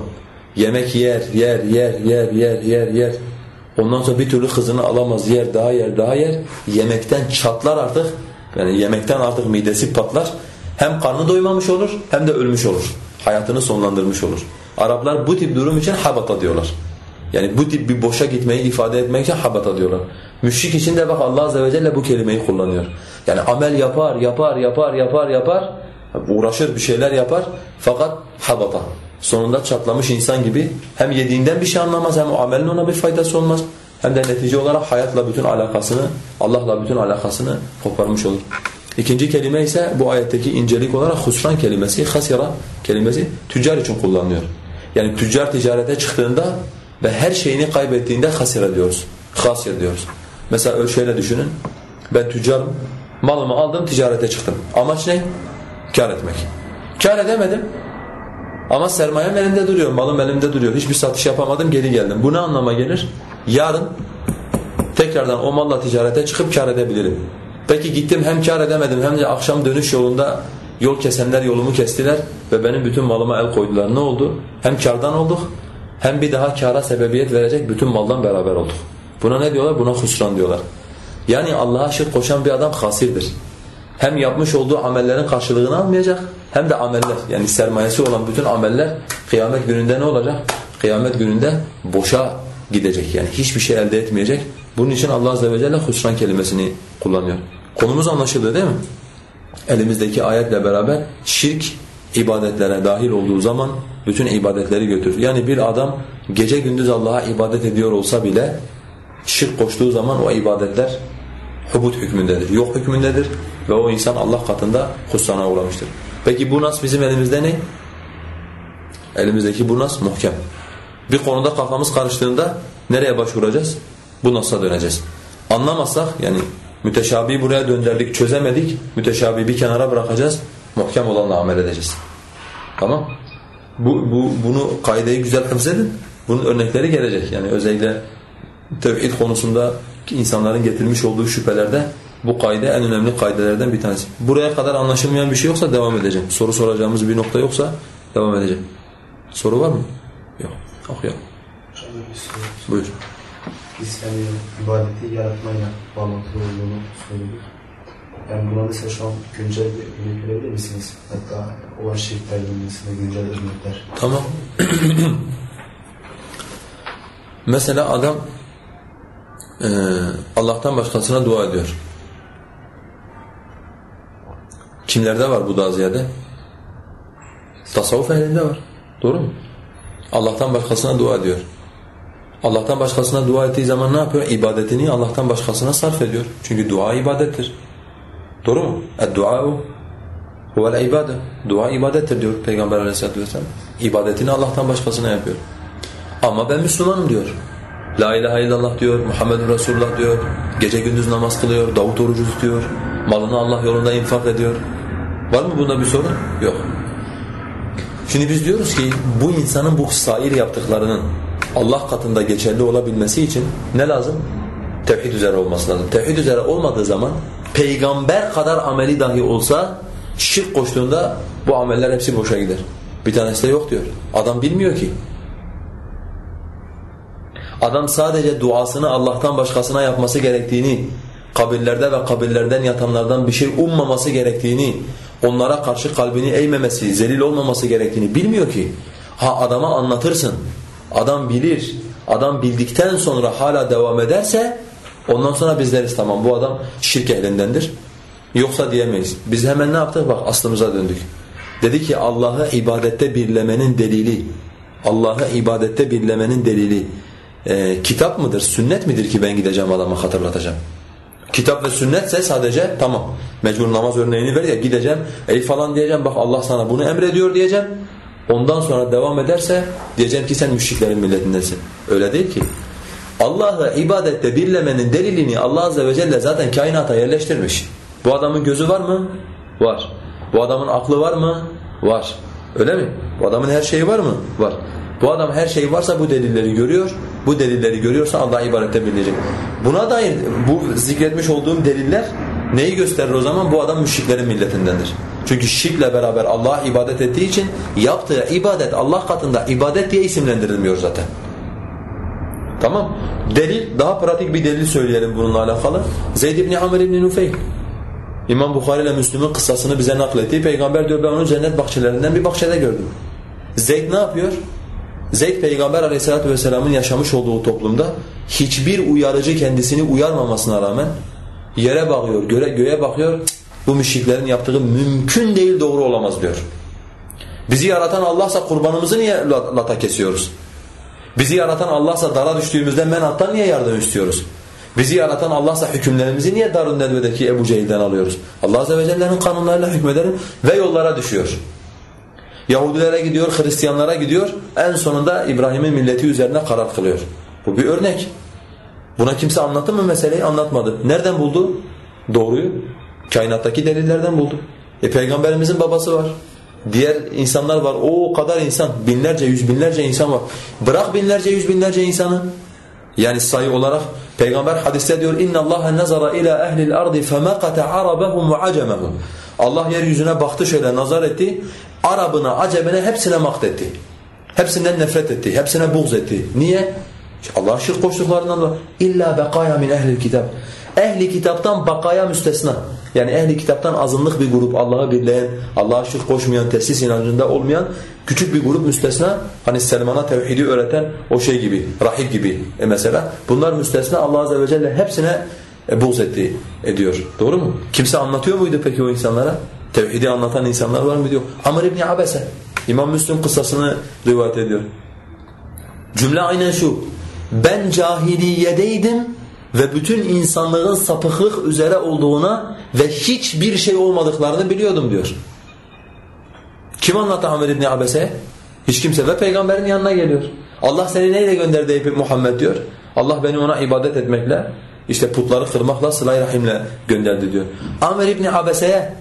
Yemek yer, yer, yer, yer, yer, yer, yer. Ondan sonra bir türlü hızını alamaz, yer, daha yer, daha yer. Yemekten çatlar artık. Yani yemekten artık midesi patlar. Hem karnı doymamış olur hem de ölmüş olur. Hayatını sonlandırmış olur. Araplar bu tip durum için habata diyorlar. Yani bu tip bir boşa gitmeyi ifade etmek için habata diyorlar. Müşrik için de bak Allah Azze ve Celle bu kelimeyi kullanıyor. Yani amel yapar, yapar, yapar, yapar, yapar. Uğraşır bir şeyler yapar. Fakat habata. Sonunda çatlamış insan gibi hem yediğinden bir şey anlamaz hem o amelin ona bir faydası olmaz. Hem de netice olarak hayatla bütün alakasını, Allah'la bütün alakasını koparmış olur. İkinci kelime ise bu ayetteki incelik olarak husran kelimesi, hasira kelimesi tüccar için kullanılıyor. Yani tüccar ticarete çıktığında ve her şeyini kaybettiğinde hasira diyoruz. Hasir diyoruz. Mesela şöyle düşünün. Ben tüccarım. Malımı aldım ticarete çıktım. Amaç ne? Kar etmek. Kar edemedim. Ama sermayem elimde duruyor, malım elimde duruyor. Hiçbir satış yapamadım, geri geldim. Bu ne anlama gelir? Yarın tekrardan o malla ticarete çıkıp kar edebilirim. Peki gittim hem kar edemedim hem de akşam dönüş yolunda yol kesenler yolumu kestiler ve benim bütün malıma el koydular. Ne oldu? Hem kardan olduk hem bir daha kara sebebiyet verecek bütün maldan beraber olduk. Buna ne diyorlar? Buna husran diyorlar. Yani Allah'a şirk koşan bir adam hasirdir. Hem yapmış olduğu amellerin karşılığını almayacak hem de ameller yani sermayesi olan bütün ameller kıyamet gününde ne olacak? Kıyamet gününde boşa gidecek yani hiçbir şey elde etmeyecek. Bunun için Allah Azze ve Celle husran kelimesini kullanıyor. Konumuz anlaşıldı değil mi? Elimizdeki ayetle beraber şirk ibadetlere dahil olduğu zaman bütün ibadetleri götürür. Yani bir adam gece gündüz Allah'a ibadet ediyor olsa bile şirk koştuğu zaman o ibadetler hubut hükmündedir, yok hükmündedir ve o insan Allah katında husrana uğramıştır. Peki bu nas bizim elimizde ne? Elimizdeki bu nas muhkem. Bir konuda kafamız karıştığında nereye başvuracağız? Bu nas'a döneceğiz. Anlamazsak yani müteşabihi buraya döndürdük, çözemedik, müteşabihi bir kenara bırakacağız, muhkem olanla amel edeceğiz. Tamam? Bu, bu, bunu kaideyi güzel hafızedin. Bunun örnekleri gelecek. Yani özellikle tevhid konusunda insanların getirmiş olduğu şüphelerde bu kaide en önemli kaidelerden bir tanesi. Buraya kadar anlaşılmayan bir şey yoksa devam edeceğim. Soru soracağımız bir nokta yoksa devam edeceğim. Soru var mı? Yok. Okuyalım. Buyur. Yani ibadeti yaratmayla bağlantılı olduğunu söyledik. Yani buna mesela şu an güncel bir örnek verebilir misiniz? Hatta olan şirkler bilmesinde güncel örnekler. Tamam. mesela adam e, Allah'tan başkasına dua ediyor. Kimlerde var bu daha ziyade? Tasavvuf ehlinde var. Doğru mu? Allah'tan başkasına dua ediyor. Allah'tan başkasına dua ettiği zaman ne yapıyor? İbadetini Allah'tan başkasına sarf ediyor. Çünkü dua ibadettir. Doğru mu? اَدْدُعَاءُ huvel ibade. Dua ibadettir diyor Peygamber aleyhissalatü vesselam. İbadetini Allah'tan başkasına yapıyor. Ama ben Müslümanım diyor. La ilahe illallah diyor, Muhammed Resulullah diyor, gece gündüz namaz kılıyor, Davut orucu tutuyor, malını Allah yolunda infak ediyor. Var mı bunda bir sorun? Yok. Şimdi biz diyoruz ki bu insanın bu sair yaptıklarının Allah katında geçerli olabilmesi için ne lazım? Tevhid üzere olması lazım. Tevhid üzere olmadığı zaman peygamber kadar ameli dahi olsa şirk koştuğunda bu ameller hepsi boşa gider. Bir tanesi de yok diyor. Adam bilmiyor ki. Adam sadece duasını Allah'tan başkasına yapması gerektiğini, kabirlerde ve kabirlerden yatanlardan bir şey ummaması gerektiğini, onlara karşı kalbini eğmemesi, zelil olmaması gerektiğini bilmiyor ki. Ha adama anlatırsın, adam bilir, adam bildikten sonra hala devam ederse ondan sonra biz deriz tamam bu adam şirk ehlindendir. Yoksa diyemeyiz. Biz hemen ne yaptık? Bak aslımıza döndük. Dedi ki Allah'ı ibadette birlemenin delili, Allah'ı ibadette birlemenin delili e, kitap mıdır, sünnet midir ki ben gideceğim adama hatırlatacağım? Kitap ve sünnetse sadece tamam. Mecbur namaz örneğini ver ya gideceğim ey falan diyeceğim bak Allah sana bunu emrediyor diyeceğim. Ondan sonra devam ederse diyeceğim ki sen müşriklerin milletindesin. Öyle değil ki. Allah'ı ibadette birlemenin delilini Allah Azze ve Celle zaten kainata yerleştirmiş. Bu adamın gözü var mı? Var. Bu adamın aklı var mı? Var. Öyle mi? Bu adamın her şeyi var mı? Var. Bu adam her şeyi varsa bu delilleri görüyor. Bu delilleri görüyorsa Allah'a ibadette birleyecek. Buna dair bu zikretmiş olduğum deliller neyi gösterir o zaman? Bu adam müşriklerin milletindendir. Çünkü şirkle beraber Allah'a ibadet ettiği için yaptığı ibadet Allah katında ibadet diye isimlendirilmiyor zaten. Tamam. Delil, daha pratik bir delil söyleyelim bununla alakalı. Zeyd ibn Amr ibn Nufeyl. İmam Bukhari ile Müslüm'ün kıssasını bize nakletti. Peygamber diyor ben onu cennet bahçelerinden bir bahçede gördüm. Zeyd ne yapıyor? Zeyd Peygamber aleyhissalatu vesselamın yaşamış olduğu toplumda hiçbir uyarıcı kendisini uyarmamasına rağmen yere bakıyor, göğe, göğe bakıyor. Bu müşriklerin yaptığı mümkün değil doğru olamaz diyor. Bizi yaratan Allah'sa kurbanımızı niye lata kesiyoruz? Bizi yaratan Allah'sa dara düştüğümüzde menattan niye yardım istiyoruz? Bizi yaratan Allah'sa hükümlerimizi niye Darun Nedve'deki Ebu Cehil'den alıyoruz? Allah Azze ve Celle'nin kanunlarıyla hükmedelim ve yollara düşüyor. Yahudilere gidiyor, Hristiyanlara gidiyor. En sonunda İbrahim'in milleti üzerine karar kılıyor. Bu bir örnek. Buna kimse anlattı mı meseleyi? Anlatmadı. Nereden buldu? Doğruyu. Kainattaki delillerden buldu. E peygamberimizin babası var. Diğer insanlar var. O kadar insan. Binlerce, yüz binlerce insan var. Bırak binlerce, yüz binlerce insanı. Yani sayı olarak peygamber hadiste diyor Allah nazara ila ehli'l ardı femaqata arabahum ve acamahum. Allah yeryüzüne baktı şöyle nazar etti. Arabına, acemine hepsine maktetti. Hepsinden nefret etti. Hepsine buğz etti. Niye? Allah'a şirk koştuklarından da illa bekaya min ehlil kitap. Ehli kitaptan bakaya müstesna. Yani ehli kitaptan azınlık bir grup Allah'ı birleyen, Allah'a şirk koşmayan, tesis inancında olmayan küçük bir grup müstesna. Hani Selman'a tevhidi öğreten o şey gibi, rahip gibi e mesela. Bunlar müstesna Allah Azze ve Celle hepsine e, buğz etti, ediyor. Doğru mu? Kimse anlatıyor muydu peki o insanlara? Tevhidi anlatan insanlar var mı diyor. Amr İbni Abese, İmam Müslim kıssasını rivayet ediyor. Cümle aynen şu. Ben cahiliyedeydim ve bütün insanlığın sapıklık üzere olduğuna ve hiçbir şey olmadıklarını biliyordum diyor. Kim anlattı Amr İbni Abese? Hiç kimse ve peygamberin yanına geliyor. Allah seni neyle gönderdi Muhammed diyor. Allah beni ona ibadet etmekle, işte putları kırmakla, sıla rahimle gönderdi diyor. Amr İbni Abese'ye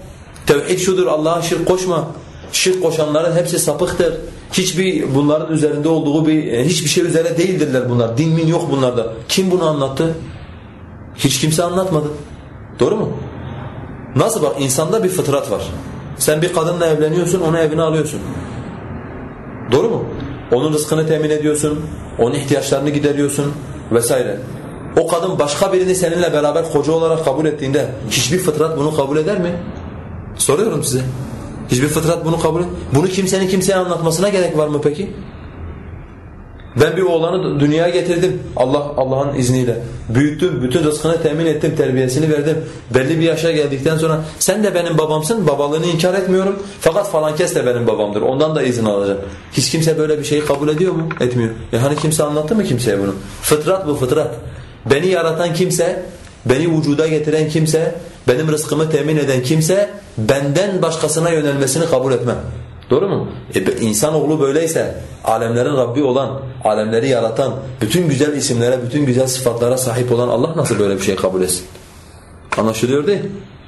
tevhid şudur Allah'a şirk koşma. Şirk koşanların hepsi sapıktır. Hiçbir bunların üzerinde olduğu bir e, hiçbir şey üzere değildirler bunlar. Din min yok bunlarda. Kim bunu anlattı? Hiç kimse anlatmadı. Doğru mu? Nasıl bak insanda bir fıtrat var. Sen bir kadınla evleniyorsun, onu evine alıyorsun. Doğru mu? Onun rızkını temin ediyorsun, onun ihtiyaçlarını gideriyorsun vesaire. O kadın başka birini seninle beraber koca olarak kabul ettiğinde hiçbir fıtrat bunu kabul eder mi? Soruyorum size. Hiçbir fıtrat bunu kabul et. Bunu kimsenin kimseye anlatmasına gerek var mı peki? Ben bir oğlanı dünyaya getirdim Allah Allah'ın izniyle. Büyüttüm, bütün rızkını temin ettim, terbiyesini verdim. Belli bir yaşa geldikten sonra sen de benim babamsın, babalığını inkar etmiyorum. Fakat falan kes de benim babamdır. Ondan da izin alacağım. Hiç kimse böyle bir şeyi kabul ediyor mu? Etmiyor. Ya hani kimse anlattı mı kimseye bunu? Fıtrat bu fıtrat. Beni yaratan kimse, beni vücuda getiren kimse, benim rızkımı temin eden kimse benden başkasına yönelmesini kabul etmem. Doğru mu? E, insanoğlu böyleyse, alemlerin Rabbi olan, alemleri yaratan, bütün güzel isimlere, bütün güzel sıfatlara sahip olan Allah nasıl böyle bir şey kabul etsin? Anlaşılıyor değil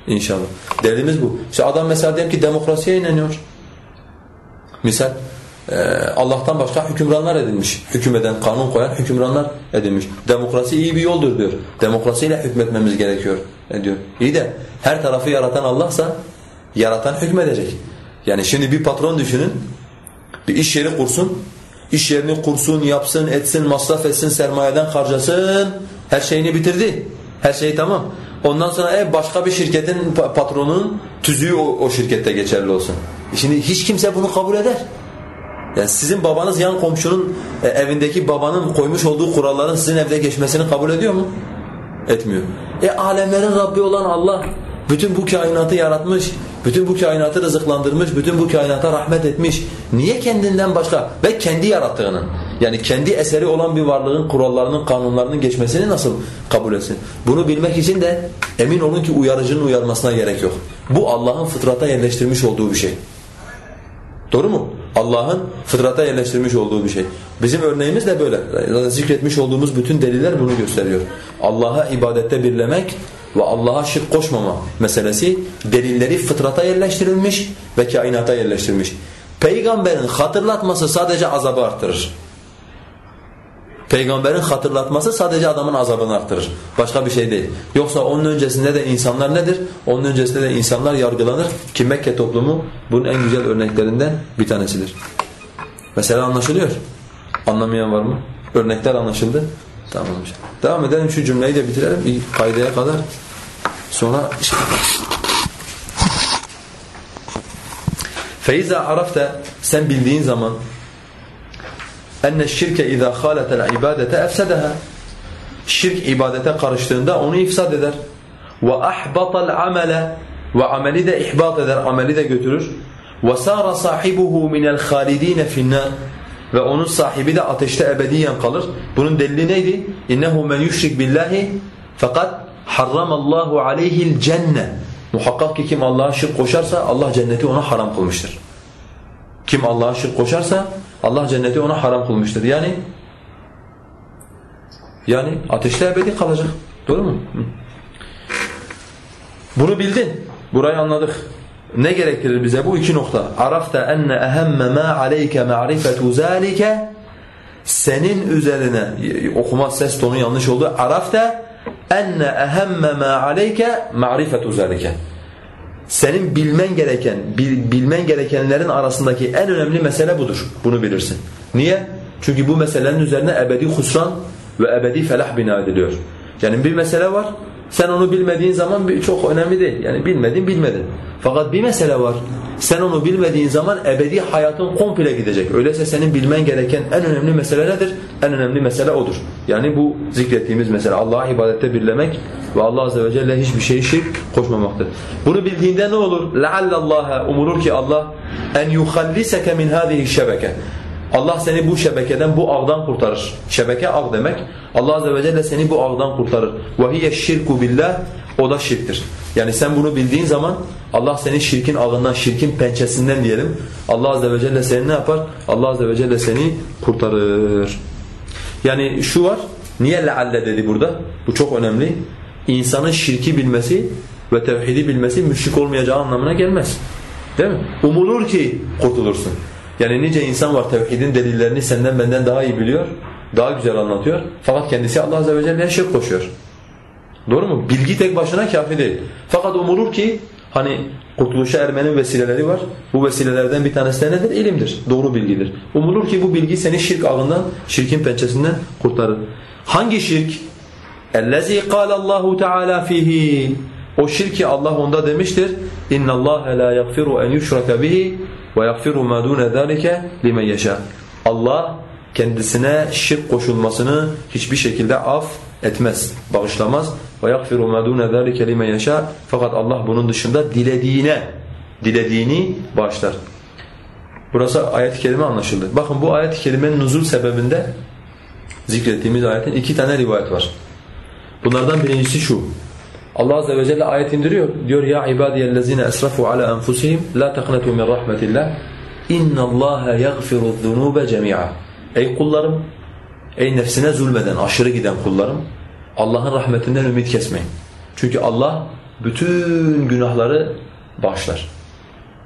İnşallah. Delimiz bu. İşte adam mesela diyelim ki demokrasiye inanıyor. Misal, Allah'tan başka hükümranlar edilmiş. Hükümeden, kanun koyan hükümranlar edilmiş. Demokrasi iyi bir yoldur diyor. Demokrasiyle hükmetmemiz gerekiyor diyor. İyi de her tarafı yaratan Allah'sa yaratan hükmedecek. Yani şimdi bir patron düşünün, bir iş yeri kursun, iş yerini kursun, yapsın, etsin, masraf etsin, sermayeden harcasın, her şeyini bitirdi. Her şey tamam. Ondan sonra ev başka bir şirketin patronunun tüzüğü o, o şirkette geçerli olsun. Şimdi hiç kimse bunu kabul eder. Yani sizin babanız yan komşunun e, evindeki babanın koymuş olduğu kuralların sizin evde geçmesini kabul ediyor mu? Etmiyor. E alemlerin Rabbi olan Allah bütün bu kainatı yaratmış, bütün bu kainatı rızıklandırmış, bütün bu kainata rahmet etmiş. Niye kendinden başka ve kendi yarattığının yani kendi eseri olan bir varlığın kurallarının, kanunlarının geçmesini nasıl kabul etsin? Bunu bilmek için de emin olun ki uyarıcının uyarmasına gerek yok. Bu Allah'ın fıtrata yerleştirmiş olduğu bir şey. Doğru mu? Allah'ın fıtrata yerleştirmiş olduğu bir şey. Bizim örneğimiz de böyle. Zikretmiş olduğumuz bütün deliller bunu gösteriyor. Allah'a ibadette birlemek ve Allah'a şirk koşmama meselesi delilleri fıtrata yerleştirilmiş ve kainata yerleştirilmiş. Peygamberin hatırlatması sadece azabı arttırır. Peygamberin hatırlatması sadece adamın azabını arttırır. Başka bir şey değil. Yoksa onun öncesinde de insanlar nedir? Onun öncesinde de insanlar yargılanır ki Mekke toplumu bunun en güzel örneklerinden bir tanesidir. Mesela anlaşılıyor. Anlamayan var mı? Örnekler anlaşıldı. Tamam hocam. Devam edelim şu cümleyi de bitirelim. Bir kaydaya kadar. Sonra şey فَاِذَا عَرَفْتَ Sen bildiğin zaman enne şirke izâ khâletel ibadete efsedeha. Şirk ibadete karıştığında onu ifsad eder. Ve ahbatal amele ve ameli de ihbat eder, ameli de götürür. Ve sâra sahibuhu minel khâlidîne finnâr ve onun sahibi de ateşte ebediyen kalır. Bunun delili neydi? İnnehu men yushrik billahi Fakat harramallahu aleyhil cenne. Muhakkak ki kim Allah'a şirk koşarsa Allah cenneti ona haram kılmıştır. Kim Allah'a şirk koşarsa Allah cenneti ona haram kılmıştır. Yani yani ateşte ebedi kalacak. Doğru mu? Bunu bildin. Burayı anladık. Ne gerektirir bize bu iki nokta? Arafta enne ehemme ma aleyke ma'rifetu zalike senin üzerine okuma ses tonu yanlış oldu. Arafta enne ehemme ma aleyke ma'rifetu zalike. Senin bilmen gereken, bilmen gerekenlerin arasındaki en önemli mesele budur. Bunu bilirsin. Niye? Çünkü bu meselenin üzerine ebedi husran ve ebedi felah bina ediliyor. Yani bir mesele var, sen onu bilmediğin zaman çok önemli değil. Yani bilmedin bilmedin. Fakat bir mesele var. Sen onu bilmediğin zaman ebedi hayatın komple gidecek. Öyleyse senin bilmen gereken en önemli mesele nedir? En önemli mesele odur. Yani bu zikrettiğimiz mesele Allah'a ibadette birlemek ve Allah azze ve celle hiçbir şey şirk koşmamaktır. Bunu bildiğinde ne olur? لَعَلَّ اللّٰهَ Umulur ki Allah en yuhalliseke min hadihi şebeke. Allah seni bu şebekeden, bu ağdan kurtarır. Şebeke ağ demek. Allah azze ve celle seni bu ağdan kurtarır. وَهِيَ الشِّرْكُ بِاللّٰهِ O da şirktir. Yani sen bunu bildiğin zaman Allah seni şirkin ağından, şirkin pençesinden diyelim. Allah azze ve celle seni ne yapar? Allah azze ve celle seni kurtarır. Yani şu var, niye lealle dedi burada? Bu çok önemli. İnsanın şirki bilmesi ve tevhidi bilmesi müşrik olmayacağı anlamına gelmez. Değil mi? Umulur ki kurtulursun. Yani nice insan var tevhidin delillerini senden benden daha iyi biliyor, daha güzel anlatıyor. Fakat kendisi Allah Azze ve Celle'ye şirk koşuyor. Doğru mu? Bilgi tek başına kafi değil. Fakat umulur ki hani kurtuluşa ermenin vesileleri var. Bu vesilelerden bir tanesi de nedir? İlimdir, doğru bilgidir. Umulur ki bu bilgi seni şirk ağından, şirkin pençesinden kurtarır. Hangi şirk? اَلَّذ۪ي قَالَ اللّٰهُ تَعَالَى ف۪يهِ O şirki Allah onda demiştir. اِنَّ اللّٰهَ لَا يَغْفِرُ اَنْ يُشْرَكَ بِهِ وَيَغْفِرُ مَا دُونَ ذَٰلِكَ لِمَنْ يَشَاءُ Allah kendisine şirk koşulmasını hiçbir şekilde af etmez, bağışlamaz. وَيَغْفِرُ مَا دُونَ ذَٰلِكَ لِمَنْ يَشَاءُ Fakat Allah bunun dışında dilediğine, dilediğini bağışlar. Burası ayet-i kerime anlaşıldı. Bakın bu ayet-i kerimenin nuzul sebebinde zikrettiğimiz ayetin iki tane rivayet var. Bunlardan birincisi şu. Allah azze ve celle ayet indiriyor. Diyor ya ibadiyellezine esrafu ala enfusihim la taqnatu min rahmetillah. İnnallaha yaghfiru'z-zunuba cemi'a. Ey kullarım, ey nefsine zulmeden, aşırı giden kullarım, Allah'ın rahmetinden ümit kesmeyin. Çünkü Allah bütün günahları bağışlar.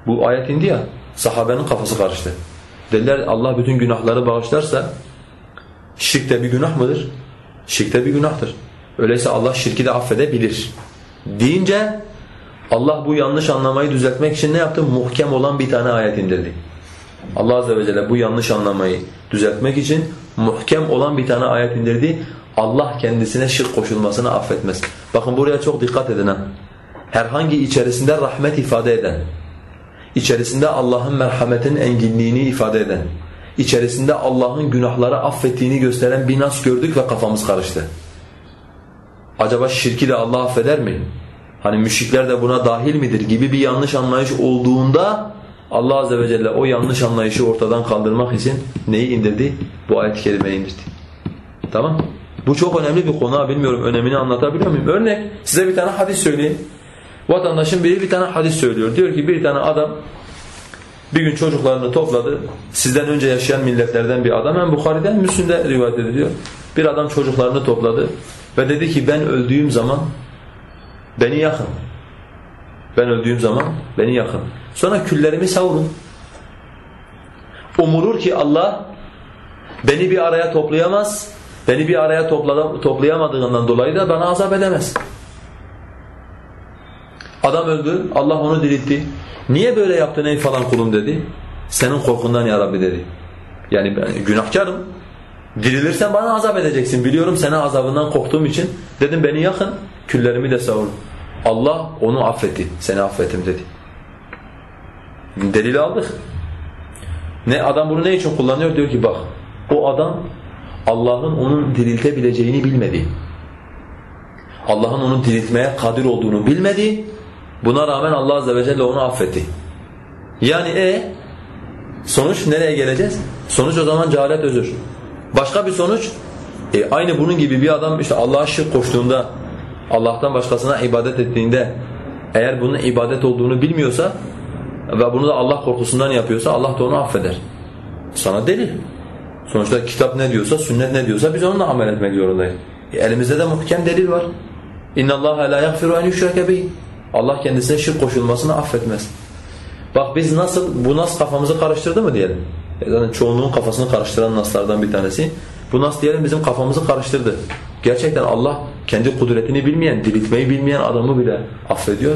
Bu ayet indi ya, sahabenin kafası karıştı. Dediler Allah bütün günahları bağışlarsa şirk de bir günah mıdır? Şirk de bir günahtır. Öyleyse Allah şirki de affedebilir. Deyince Allah bu yanlış anlamayı düzeltmek için ne yaptı? Muhkem olan bir tane ayet indirdi. Allah Azze ve Celle bu yanlış anlamayı düzeltmek için muhkem olan bir tane ayet indirdi. Allah kendisine şirk koşulmasını affetmez. Bakın buraya çok dikkat edin ha. Herhangi içerisinde rahmet ifade eden, içerisinde Allah'ın merhametinin enginliğini ifade eden, içerisinde Allah'ın günahları affettiğini gösteren bir nas gördük ve kafamız karıştı. Acaba şirki de Allah affeder mi? Hani müşrikler de buna dahil midir gibi bir yanlış anlayış olduğunda Allah Azze ve Celle o yanlış anlayışı ortadan kaldırmak için neyi indirdi? Bu ayet-i kerimeyi indirdi. Tamam Bu çok önemli bir konu. Bilmiyorum önemini anlatabiliyor muyum? Örnek size bir tane hadis söyleyeyim. Vatandaşın biri bir tane hadis söylüyor. Diyor ki bir tane adam bir gün çocuklarını topladı. Sizden önce yaşayan milletlerden bir adam. Hem Bukhari'den Müslim'de rivayet ediliyor. Bir adam çocuklarını topladı. Ve dedi ki ben öldüğüm zaman beni yakın. Ben öldüğüm zaman beni yakın. Sonra küllerimi savurun. Umulur ki Allah beni bir araya toplayamaz. Beni bir araya toplayamadığından dolayı da bana azap edemez. Adam öldü, Allah onu diriltti. Niye böyle yaptın ey falan kulum dedi. Senin korkundan ya Rabbi dedi. Yani ben günahkarım. Dirilirsen bana azap edeceksin. Biliyorum sana azabından korktuğum için. Dedim beni yakın, küllerimi de savun. Allah onu affetti. Seni affettim dedi. Delili aldık. Ne adam bunu ne için kullanıyor? Diyor ki bak o adam Allah'ın onun diriltebileceğini bilmedi. Allah'ın onu diriltmeye kadir olduğunu bilmedi. Buna rağmen Allah azze ve celle onu affetti. Yani e sonuç nereye geleceğiz? Sonuç o zaman cehalet özür. Başka bir sonuç, e, aynı bunun gibi bir adam işte Allah'a şirk koştuğunda Allah'tan başkasına ibadet ettiğinde eğer bunun ibadet olduğunu bilmiyorsa ve bunu da Allah korkusundan yapıyorsa Allah da onu affeder. Sana delil. Sonuçta kitap ne diyorsa, sünnet ne diyorsa biz onunla amel etmek zorundayız. E, elimizde de muhkem delil var. اِنَّ اللّٰهَ لَا يَغْفِرُ اَنْ يُشْرَكَ بِهِ Allah kendisine şirk koşulmasını affetmez. Bak biz nasıl, bu nas kafamızı karıştırdı mı diyelim. E, zaten çoğunluğun kafasını karıştıran naslardan bir tanesi. Bu nas diyelim bizim kafamızı karıştırdı. Gerçekten Allah kendi kudretini bilmeyen, diriltmeyi bilmeyen adamı bile affediyor.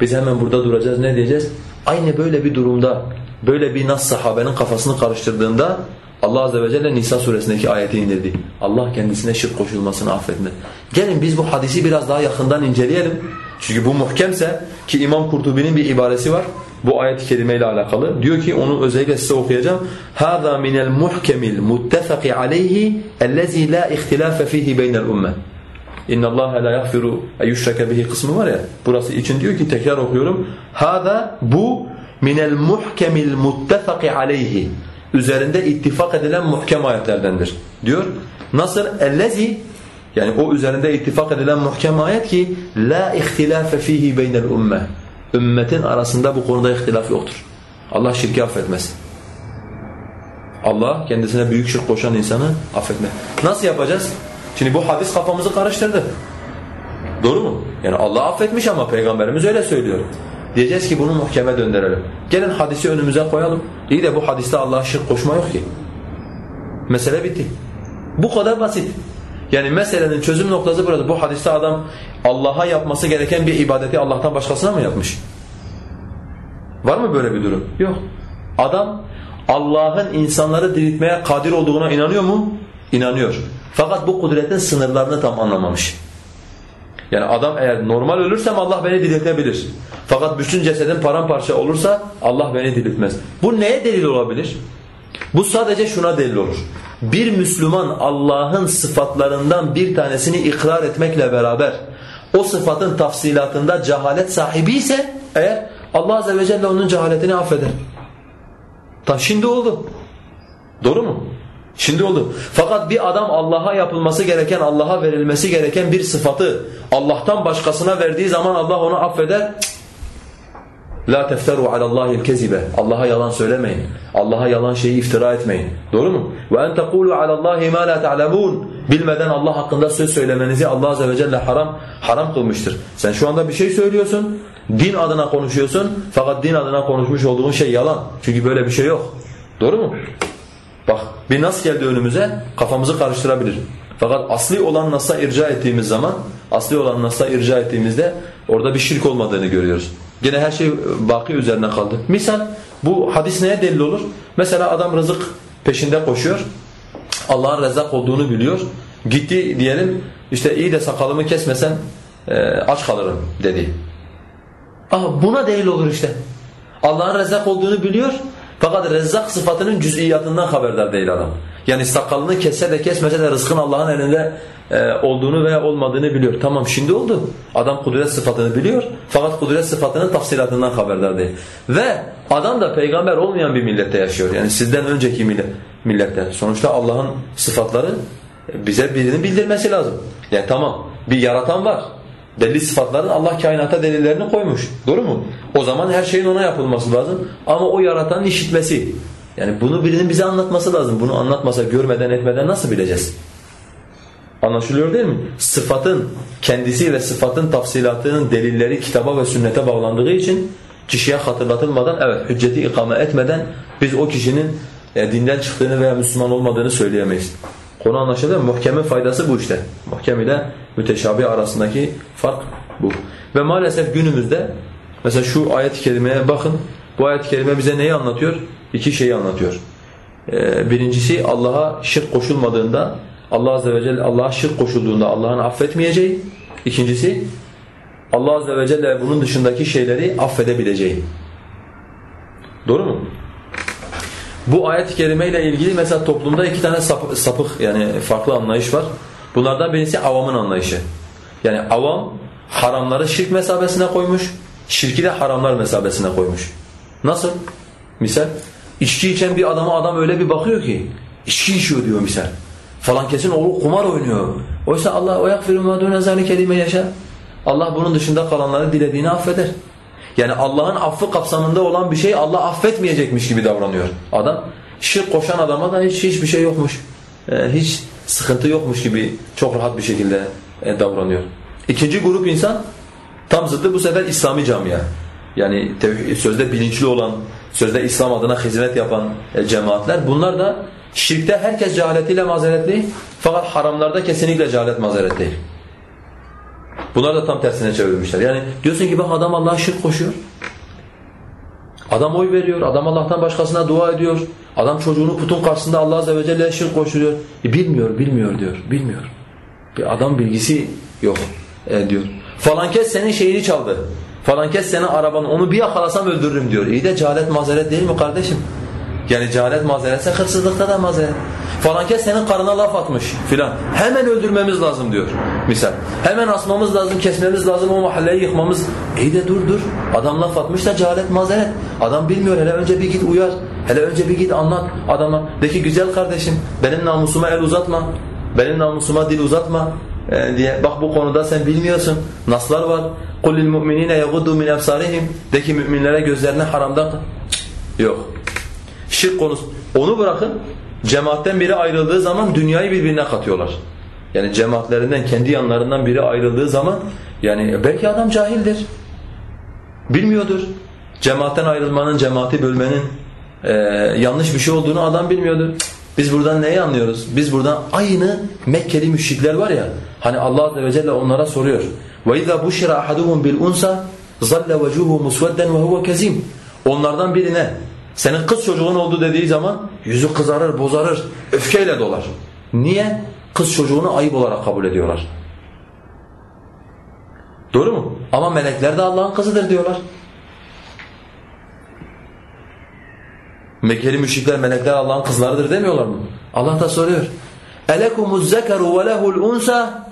Biz hemen burada duracağız ne diyeceğiz? Aynı böyle bir durumda, böyle bir nas sahabenin kafasını karıştırdığında Allah Azze ve Celle Nisa suresindeki ayeti indirdi. Allah kendisine şirk koşulmasını affetmez. Gelin biz bu hadisi biraz daha yakından inceleyelim. Çünkü bu muhkemse ki İmam Kurtubi'nin bir ibaresi var Bu ayet-i kerime ile alakalı. Diyor ki onu özellikle size okuyacağım. هَذَا مِنَ الْمُحْكَمِ الْمُتَّفَقِ عَلَيْهِ الَّذ۪ي لَا اِخْتِلَافَ ف۪يهِ بَيْنَ الْاُمَّةِ اِنَّ اللّٰهَ لَا يَغْفِرُ اَيُشْرَكَ بِهِ kısmı var ya. Burası için diyor ki tekrar okuyorum. هَذَا bu مِنَ الْمُحْكَمِ الْمُتَّفَقِ عَلَيْهِ Üzerinde ittifak edilen muhkem ayetlerdendir. Diyor. Nasıl? اَلَّذ۪ي yani o üzerinde ittifak edilen muhkem ayet ki la ihtilafe fihi beynel umme. Ümmetin arasında bu konuda ihtilaf yoktur. Allah şirki affetmez. Allah kendisine büyük şirk koşan insanı affetmez. Nasıl yapacağız? Şimdi bu hadis kafamızı karıştırdı. Doğru mu? Yani Allah affetmiş ama peygamberimiz öyle söylüyor. Diyeceğiz ki bunu muhkeme döndürelim. Gelin hadisi önümüze koyalım. İyi de bu hadiste Allah'a şirk koşma yok ki. Mesele bitti. Bu kadar basit. Yani meselenin çözüm noktası burada. Bu hadiste adam Allah'a yapması gereken bir ibadeti Allah'tan başkasına mı yapmış? Var mı böyle bir durum? Yok. Adam Allah'ın insanları diriltmeye kadir olduğuna inanıyor mu? İnanıyor. Fakat bu kudretin sınırlarını tam anlamamış. Yani adam eğer normal ölürsem Allah beni diriltebilir. Fakat bütün cesedim paramparça olursa Allah beni diriltmez. Bu neye delil olabilir? Bu sadece şuna delil olur. Bir Müslüman Allah'ın sıfatlarından bir tanesini ikrar etmekle beraber o sıfatın tafsilatında cehalet sahibi ise eğer Allah Azze ve Celle onun cehaletini affeder. Ta şimdi oldu. Doğru mu? Şimdi oldu. Fakat bir adam Allah'a yapılması gereken, Allah'a verilmesi gereken bir sıfatı Allah'tan başkasına verdiği zaman Allah onu affeder. La tefteru alallahi'l kezibe. Allah'a yalan söylemeyin. Allah'a yalan şeyi iftira etmeyin. Doğru mu? Ve en tekulu alallahi ma la ta'lemun. Bilmeden Allah hakkında söz söylemenizi Allah azze ve celle haram haram kılmıştır. Sen şu anda bir şey söylüyorsun, din adına konuşuyorsun fakat din adına konuşmuş olduğun şey yalan. Çünkü böyle bir şey yok. Doğru mu? Bak bir nas geldi önümüze kafamızı karıştırabilir. Fakat asli olan nas'a irca ettiğimiz zaman, asli olan nas'a irca ettiğimizde orada bir şirk olmadığını görüyoruz. Gene her şey baki üzerine kaldı. Misal bu hadis neye delil olur? Mesela adam rızık peşinde koşuyor. Allah'ın rezzak olduğunu biliyor. Gitti diyelim işte iyi de sakalımı kesmesen e, aç kalırım dedi. Aha buna delil olur işte. Allah'ın rezzak olduğunu biliyor fakat rezzak sıfatının cüz'iyatından haberdar değil adam. Yani sakalını kesse de kesmese de rızkın Allah'ın elinde e, olduğunu veya olmadığını biliyor. Tamam şimdi oldu. Adam kudret sıfatını biliyor fakat kudret sıfatının tafsilatından haberdar değil. Ve adam da peygamber olmayan bir millette yaşıyor. Yani sizden önceki millet, millette. Sonuçta Allah'ın sıfatları bize birini bildirmesi lazım. Yani tamam bir yaratan var. Belli sıfatların Allah kainata delillerini koymuş. Doğru mu? O zaman her şeyin ona yapılması lazım. Ama o yaratanın işitmesi. Yani bunu birinin bize anlatması lazım. Bunu anlatmasa, görmeden, etmeden nasıl bileceğiz? Anlaşılıyor değil mi? Sıfatın kendisi ve sıfatın tafsilatının delilleri kitaba ve sünnete bağlandığı için kişiye hatırlatılmadan, evet hücceti ikame etmeden biz o kişinin e, dinden çıktığını veya Müslüman olmadığını söyleyemeyiz. Konu anlaşıldı mı? Muhkemin faydası bu işte. Muhkem ile müteşabih arasındaki fark bu. Ve maalesef günümüzde mesela şu ayet-i kerimeye bakın. Bu ayet-i kerime bize neyi anlatıyor? İki şeyi anlatıyor. Ee, birincisi Allah'a şirk koşulmadığında, Allah azze ve celle Allah'a şirk koşulduğunda Allah'ın affetmeyeceği. İkincisi Allah azze ve celle bunun dışındaki şeyleri affedebileceği. Doğru mu? Bu ayet-i kerime ile ilgili mesela toplumda iki tane sapık, sapık yani farklı anlayış var. Bunlardan birisi avamın anlayışı. Yani avam haramları şirk mesabesine koymuş, şirki de haramlar mesabesine koymuş. Nasıl? Misal, içki içen bir adama adam öyle bir bakıyor ki, içki içiyor diyor misal. Falan kesin o kumar oynuyor. Oysa Allah o yakfiru ma dune zalike limen yaşa. Allah bunun dışında kalanları dilediğini affeder. Yani Allah'ın affı kapsamında olan bir şey Allah affetmeyecekmiş gibi davranıyor adam. Şirk koşan adama da hiç hiçbir şey yokmuş. Ee, hiç sıkıntı yokmuş gibi çok rahat bir şekilde e, davranıyor. İkinci grup insan tam zıttı bu sefer İslami camia. Yani sözde bilinçli olan, sözde İslam adına hizmet yapan e, cemaatler. Bunlar da şirkte herkes cehaletiyle mazeretli fakat haramlarda kesinlikle cehalet mazeret değil. Bunlar da tam tersine çevirmişler. Yani diyorsun ki bak adam Allah'a şirk koşuyor. Adam oy veriyor, adam Allah'tan başkasına dua ediyor. Adam çocuğunu putun karşısında Allah Azze ve Celle'ye şirk koşuyor. E bilmiyor, bilmiyor diyor, bilmiyor. Bir adam bilgisi yok e, diyor. Falan kes senin şeyini çaldı. Falan kes senin arabanı, onu bir yakalasam öldürürüm diyor. İyi de cehalet mazeret değil mi kardeşim? Yani cehalet mazeretse hırsızlıkta da mazeret. Falan kes senin karına laf atmış filan. Hemen öldürmemiz lazım diyor misal. Hemen asmamız lazım, kesmemiz lazım, o mahalleyi yıkmamız. İyi de dur dur. Adam laf atmış da cehalet mazeret. Adam bilmiyor. Hele önce bir git uyar. Hele önce bir git anlat adama. De ki güzel kardeşim benim namusuma el uzatma. Benim namusuma dil uzatma diye. Bak bu konuda sen bilmiyorsun. Naslar var. قُلْ لِلْمُؤْمِنِينَ يَغُدُّوا مِنْ أَبْصَارِهِمْ De ki müminlere gözlerini haramda Yok. Şirk konusu. Onu bırakın. Cemaatten biri ayrıldığı zaman dünyayı birbirine katıyorlar. Yani cemaatlerinden, kendi yanlarından biri ayrıldığı zaman yani belki adam cahildir. Bilmiyordur. Cemaatten ayrılmanın, cemaati bölmenin e, yanlış bir şey olduğunu adam bilmiyordur. Biz buradan neyi anlıyoruz? Biz buradan aynı Mekkeli müşrikler var ya, hani Allah Azze ve Celle onlara soruyor. وَاِذَا بُشِرَ أَحَدُهُمْ بِالْاُنْسَى ظَلَّ وَجُوهُ مُسْوَدًّا وَهُوَ كَزِيمٌ Onlardan birine senin kız çocuğun oldu dediği zaman yüzü kızarır, bozarır, öfkeyle dolar. Niye? Kız çocuğunu ayıp olarak kabul ediyorlar. Doğru mu? Ama melekler de Allah'ın kızıdır diyorlar. Mekkeli müşrikler melekler Allah'ın kızlarıdır demiyorlar mı? Allah da soruyor. Elekumuz zekaru ve lehul unsa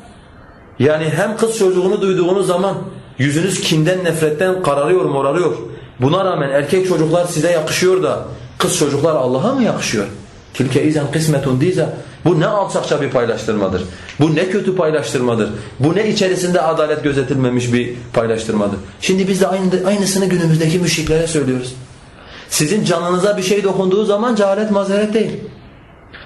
yani hem kız çocuğunu duyduğunuz zaman yüzünüz kinden nefretten kararıyor, morarıyor. Buna rağmen erkek çocuklar size yakışıyor da kız çocuklar Allah'a mı yakışıyor? Tilke izen kısmetun diza. Bu ne alçakça bir paylaştırmadır. Bu ne kötü paylaştırmadır. Bu ne içerisinde adalet gözetilmemiş bir paylaştırmadır. Şimdi biz de aynı, aynısını günümüzdeki müşriklere söylüyoruz. Sizin canınıza bir şey dokunduğu zaman cehalet mazeret değil.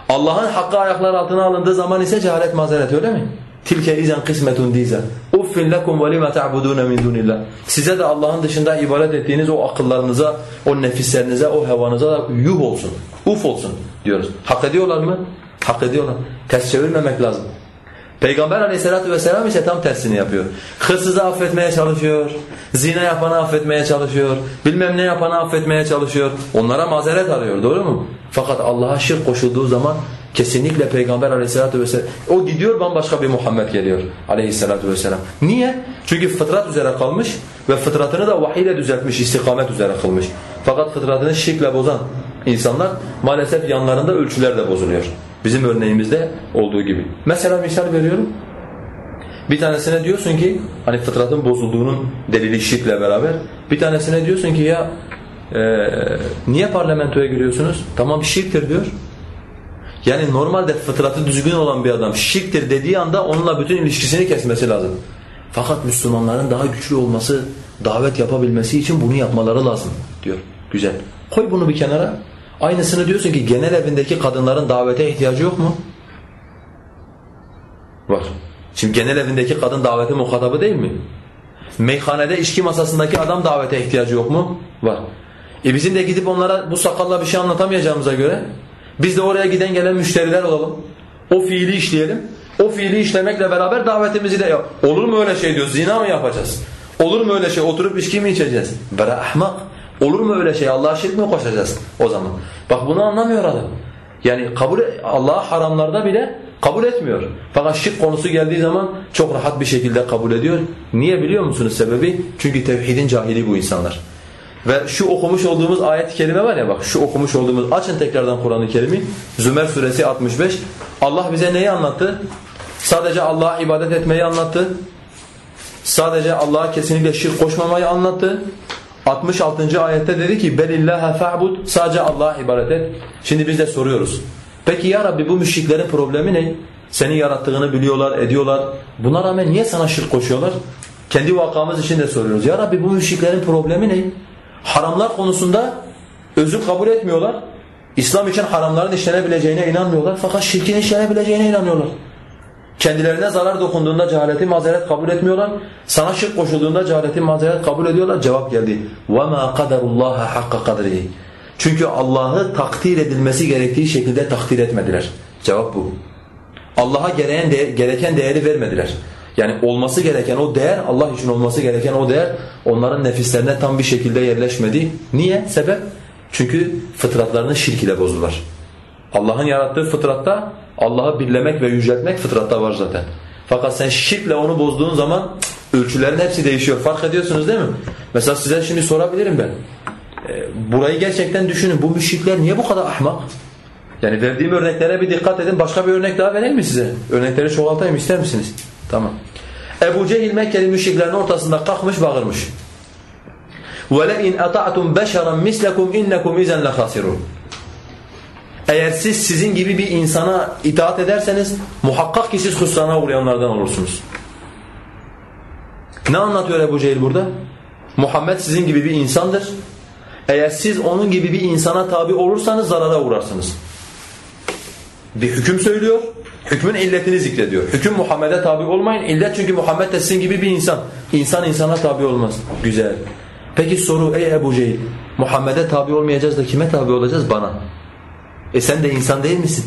Allah'ın hakkı ayaklar altına alındığı zaman ise cehalet mazeret öyle mi? Tilke izen kısmetun diza. Uffin lekum ve lima ta'budun min dunillah. Size de Allah'ın dışında ibadet ettiğiniz o akıllarınıza, o nefislerinize, o hevanıza da yuh olsun. Uf olsun diyoruz. Hak ediyorlar mı? Hak ediyorlar. Ters çevirmemek lazım. Peygamber aleyhissalatu vesselam ise tam tersini yapıyor. Hırsızı affetmeye çalışıyor, zina yapanı affetmeye çalışıyor, bilmem ne yapanı affetmeye çalışıyor. Onlara mazeret arıyor doğru mu? Fakat Allah'a şirk koşulduğu zaman kesinlikle Peygamber aleyhissalatu vesselam o gidiyor bambaşka bir Muhammed geliyor aleyhissalatu vesselam. Niye? Çünkü fıtrat üzere kalmış ve fıtratını da vahiy ile düzeltmiş, istikamet üzere kılmış. Fakat fıtratını şirkle bozan insanlar maalesef yanlarında ölçüler de bozuluyor. Bizim örneğimizde olduğu gibi. Mesela misal veriyorum. Bir tanesine diyorsun ki hani fıtratın bozulduğunun delili şirkle beraber bir tanesine diyorsun ki ya e, niye parlamentoya giriyorsunuz? Tamam şirktir diyor. Yani normalde fıtratı düzgün olan bir adam şirktir dediği anda onunla bütün ilişkisini kesmesi lazım. Fakat Müslümanların daha güçlü olması, davet yapabilmesi için bunu yapmaları lazım diyor. Güzel. Koy bunu bir kenara. Aynısını diyorsun ki genel evindeki kadınların davete ihtiyacı yok mu? Var. Şimdi genel evindeki kadın davete muhatabı değil mi? Meyhanede içki masasındaki adam davete ihtiyacı yok mu? Var. E bizim de gidip onlara bu sakalla bir şey anlatamayacağımıza göre biz de oraya giden gelen müşteriler olalım. O fiili işleyelim. O fiili işlemekle beraber davetimizi de yap. Olur mu öyle şey diyor? Zina mı yapacağız? Olur mu öyle şey? Oturup içki mi içeceğiz? Bera ahmak. Olur mu öyle şey? Allah'a şirk mi koşacağız o zaman? Bak bunu anlamıyor adam. Yani kabul Allah'a haramlarda bile kabul etmiyor. Fakat şirk konusu geldiği zaman çok rahat bir şekilde kabul ediyor. Niye biliyor musunuz sebebi? Çünkü tevhidin cahili bu insanlar. Ve şu okumuş olduğumuz ayet-i kerime var ya bak şu okumuş olduğumuz açın tekrardan Kur'an-ı Kerim'i. Zümer suresi 65. Allah bize neyi anlattı? Sadece Allah'a ibadet etmeyi anlattı. Sadece Allah'a kesinlikle şirk koşmamayı anlattı. 66. ayette dedi ki belillaha fa'bud sadece Allah'a ibadet et. Şimdi biz de soruyoruz. Peki ya Rabbi bu müşriklerin problemi ne? Senin yarattığını biliyorlar, ediyorlar. Buna rağmen niye sana şirk koşuyorlar? Kendi vakamız için de soruyoruz. Ya Rabbi bu müşriklerin problemi ne? Haramlar konusunda özür kabul etmiyorlar. İslam için haramların işlenebileceğine inanmıyorlar. Fakat şirkin işlenebileceğine inanıyorlar. Kendilerine zarar dokunduğunda cehaleti mazeret kabul etmiyorlar. Sana şirk koşulduğunda cehaleti mazeret kabul ediyorlar. Cevap geldi. وَمَا قَدَرُ اللّٰهَ حَقَّ قَدْرِهِ Çünkü Allah'ı takdir edilmesi gerektiği şekilde takdir etmediler. Cevap bu. Allah'a gereken, de, gereken değeri vermediler. Yani olması gereken o değer, Allah için olması gereken o değer onların nefislerine tam bir şekilde yerleşmedi. Niye? Sebep? Çünkü fıtratlarını şirk ile bozdular. Allah'ın yarattığı fıtratta Allah'ı birlemek ve yüceltmek fıtratta var zaten. Fakat sen şirkle onu bozduğun zaman ölçülerin hepsi değişiyor. Fark ediyorsunuz değil mi? Mesela size şimdi sorabilirim ben. E, burayı gerçekten düşünün. Bu müşrikler niye bu kadar ahmak? Yani verdiğim örneklere bir dikkat edin. Başka bir örnek daha vereyim mi size? Örnekleri çoğaltayım ister misiniz? Tamam. Ebu Cehil Mekkeli müşriklerin ortasında kalkmış bağırmış. وَلَئِنْ أَطَعْتُمْ بَشَرًا مِسْلَكُمْ اِنَّكُمْ اِذَنْ لَخَاسِرُونَ eğer siz sizin gibi bir insana itaat ederseniz muhakkak ki siz hüsrana uğrayanlardan olursunuz. Ne anlatıyor Ebu Cehil burada? Muhammed sizin gibi bir insandır. Eğer siz onun gibi bir insana tabi olursanız zarara uğrarsınız. Bir hüküm söylüyor, hükmün illetini zikrediyor. Hüküm Muhammed'e tabi olmayın, illet çünkü Muhammed de sizin gibi bir insan. İnsan insana tabi olmaz. Güzel. Peki soru ey Ebu Cehil, Muhammed'e tabi olmayacağız da kime tabi olacağız? Bana. E sen de insan değil misin?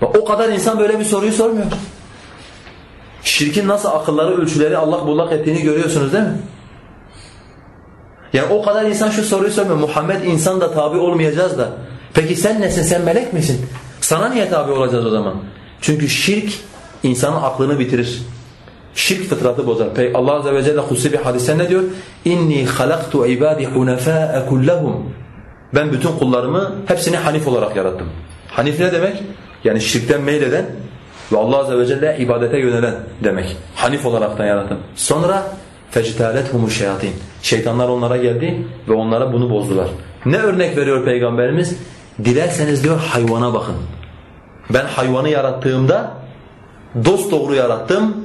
O kadar insan böyle bir soruyu sormuyor. Şirkin nasıl akılları, ölçüleri Allah bullak ettiğini görüyorsunuz değil mi? Yani o kadar insan şu soruyu sormuyor. Muhammed insan da tabi olmayacağız da. Peki sen nesin? Sen melek misin? Sana niye tabi olacağız o zaman? Çünkü şirk insanın aklını bitirir. Şirk fıtratı bozar. Allah azze ve celle hususi bir hadiste ne diyor? İnni halaktu ibadi hunafa'a kullahum. Ben bütün kullarımı hepsini hanif olarak yarattım. Hanif ne demek? Yani şirkten meyleden ve Allah azze ve celle ibadete yönelen demek. Hanif olaraktan yarattım. Sonra fectalethum şeyatin. Şeytanlar onlara geldi ve onlara bunu bozdular. Ne örnek veriyor peygamberimiz? Dilerseniz diyor hayvana bakın. Ben hayvanı yarattığımda dost doğru yarattım.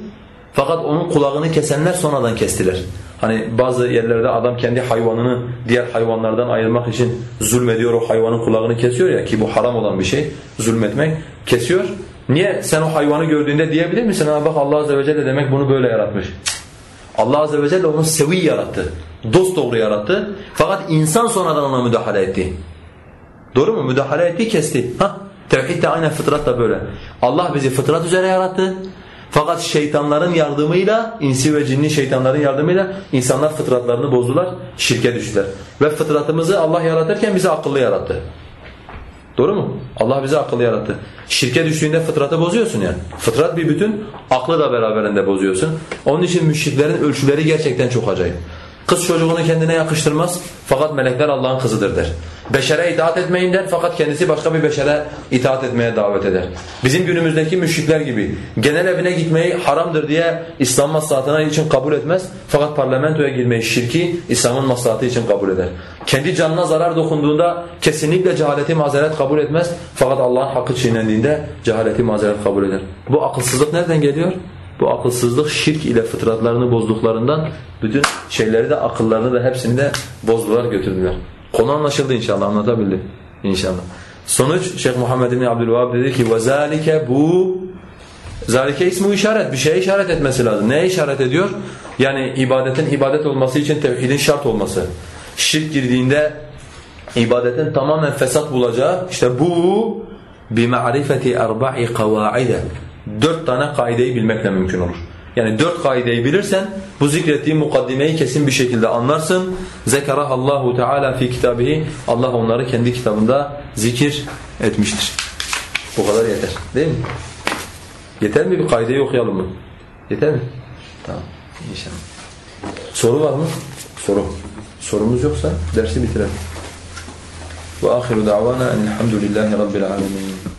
Fakat onun kulağını kesenler sonradan kestiler. Hani bazı yerlerde adam kendi hayvanını diğer hayvanlardan ayırmak için zulmediyor o hayvanın kulağını kesiyor ya ki bu haram olan bir şey zulmetmek kesiyor. Niye sen o hayvanı gördüğünde diyebilir misin? Ha bak Allah azze ve celle demek bunu böyle yaratmış. Allah azze ve celle onu sevi yarattı. Dost doğru yarattı. Fakat insan sonradan ona müdahale etti. Doğru mu? Müdahale etti, kesti. Ha? Tevhid de aynen fıtrat da böyle. Allah bizi fıtrat üzere yarattı. Fakat şeytanların yardımıyla, insi ve cinni şeytanların yardımıyla insanlar fıtratlarını bozdular, şirke düştüler. Ve fıtratımızı Allah yaratırken bizi akıllı yarattı. Doğru mu? Allah bizi akıllı yarattı. Şirke düştüğünde fıtratı bozuyorsun yani. Fıtrat bir bütün, aklı da beraberinde bozuyorsun. Onun için müşriklerin ölçüleri gerçekten çok acayip. Kız çocuğunu kendine yakıştırmaz fakat melekler Allah'ın kızıdır der. Beşere itaat etmeyin der fakat kendisi başka bir beşere itaat etmeye davet eder. Bizim günümüzdeki müşrikler gibi genel evine gitmeyi haramdır diye İslam maslahatına için kabul etmez fakat parlamentoya girmeyi şirki İslam'ın maslahatı için kabul eder. Kendi canına zarar dokunduğunda kesinlikle cehaleti mazeret kabul etmez fakat Allah'ın hakkı çiğnendiğinde cehaleti mazeret kabul eder. Bu akılsızlık nereden geliyor? Bu akılsızlık şirk ile fıtratlarını bozduklarından bütün şeyleri de akıllarını da hepsini de bozdular götürdüler. Konu anlaşıldı inşallah anlatabildim inşallah. Sonuç Şeyh Muhammed bin Abdülvahhab dedi ki وَذَٰلِكَ bu Zalike ismi işaret, bir şeye işaret etmesi lazım. Neye işaret ediyor? Yani ibadetin ibadet olması için tevhidin şart olması. Şirk girdiğinde ibadetin tamamen fesat bulacağı, işte bu بِمَعْرِفَةِ أَرْبَعِ قَوَاعِدَ Dört tane kaideyi bilmekle mümkün olur. Yani dört kaideyi bilirsen bu zikrettiğim mukaddimeyi kesin bir şekilde anlarsın. Allahu Teala fi kitabihi. Allah onları kendi kitabında zikir etmiştir. Bu kadar yeter. Değil mi? Yeter mi bir kaideyi okuyalım mı? Yeter mi? Tamam. İnşallah. Soru var mı? Soru. Sorumuz yoksa dersi bitirelim. Ve ahiru da'vana enelhamdülillahi rabbil alemin.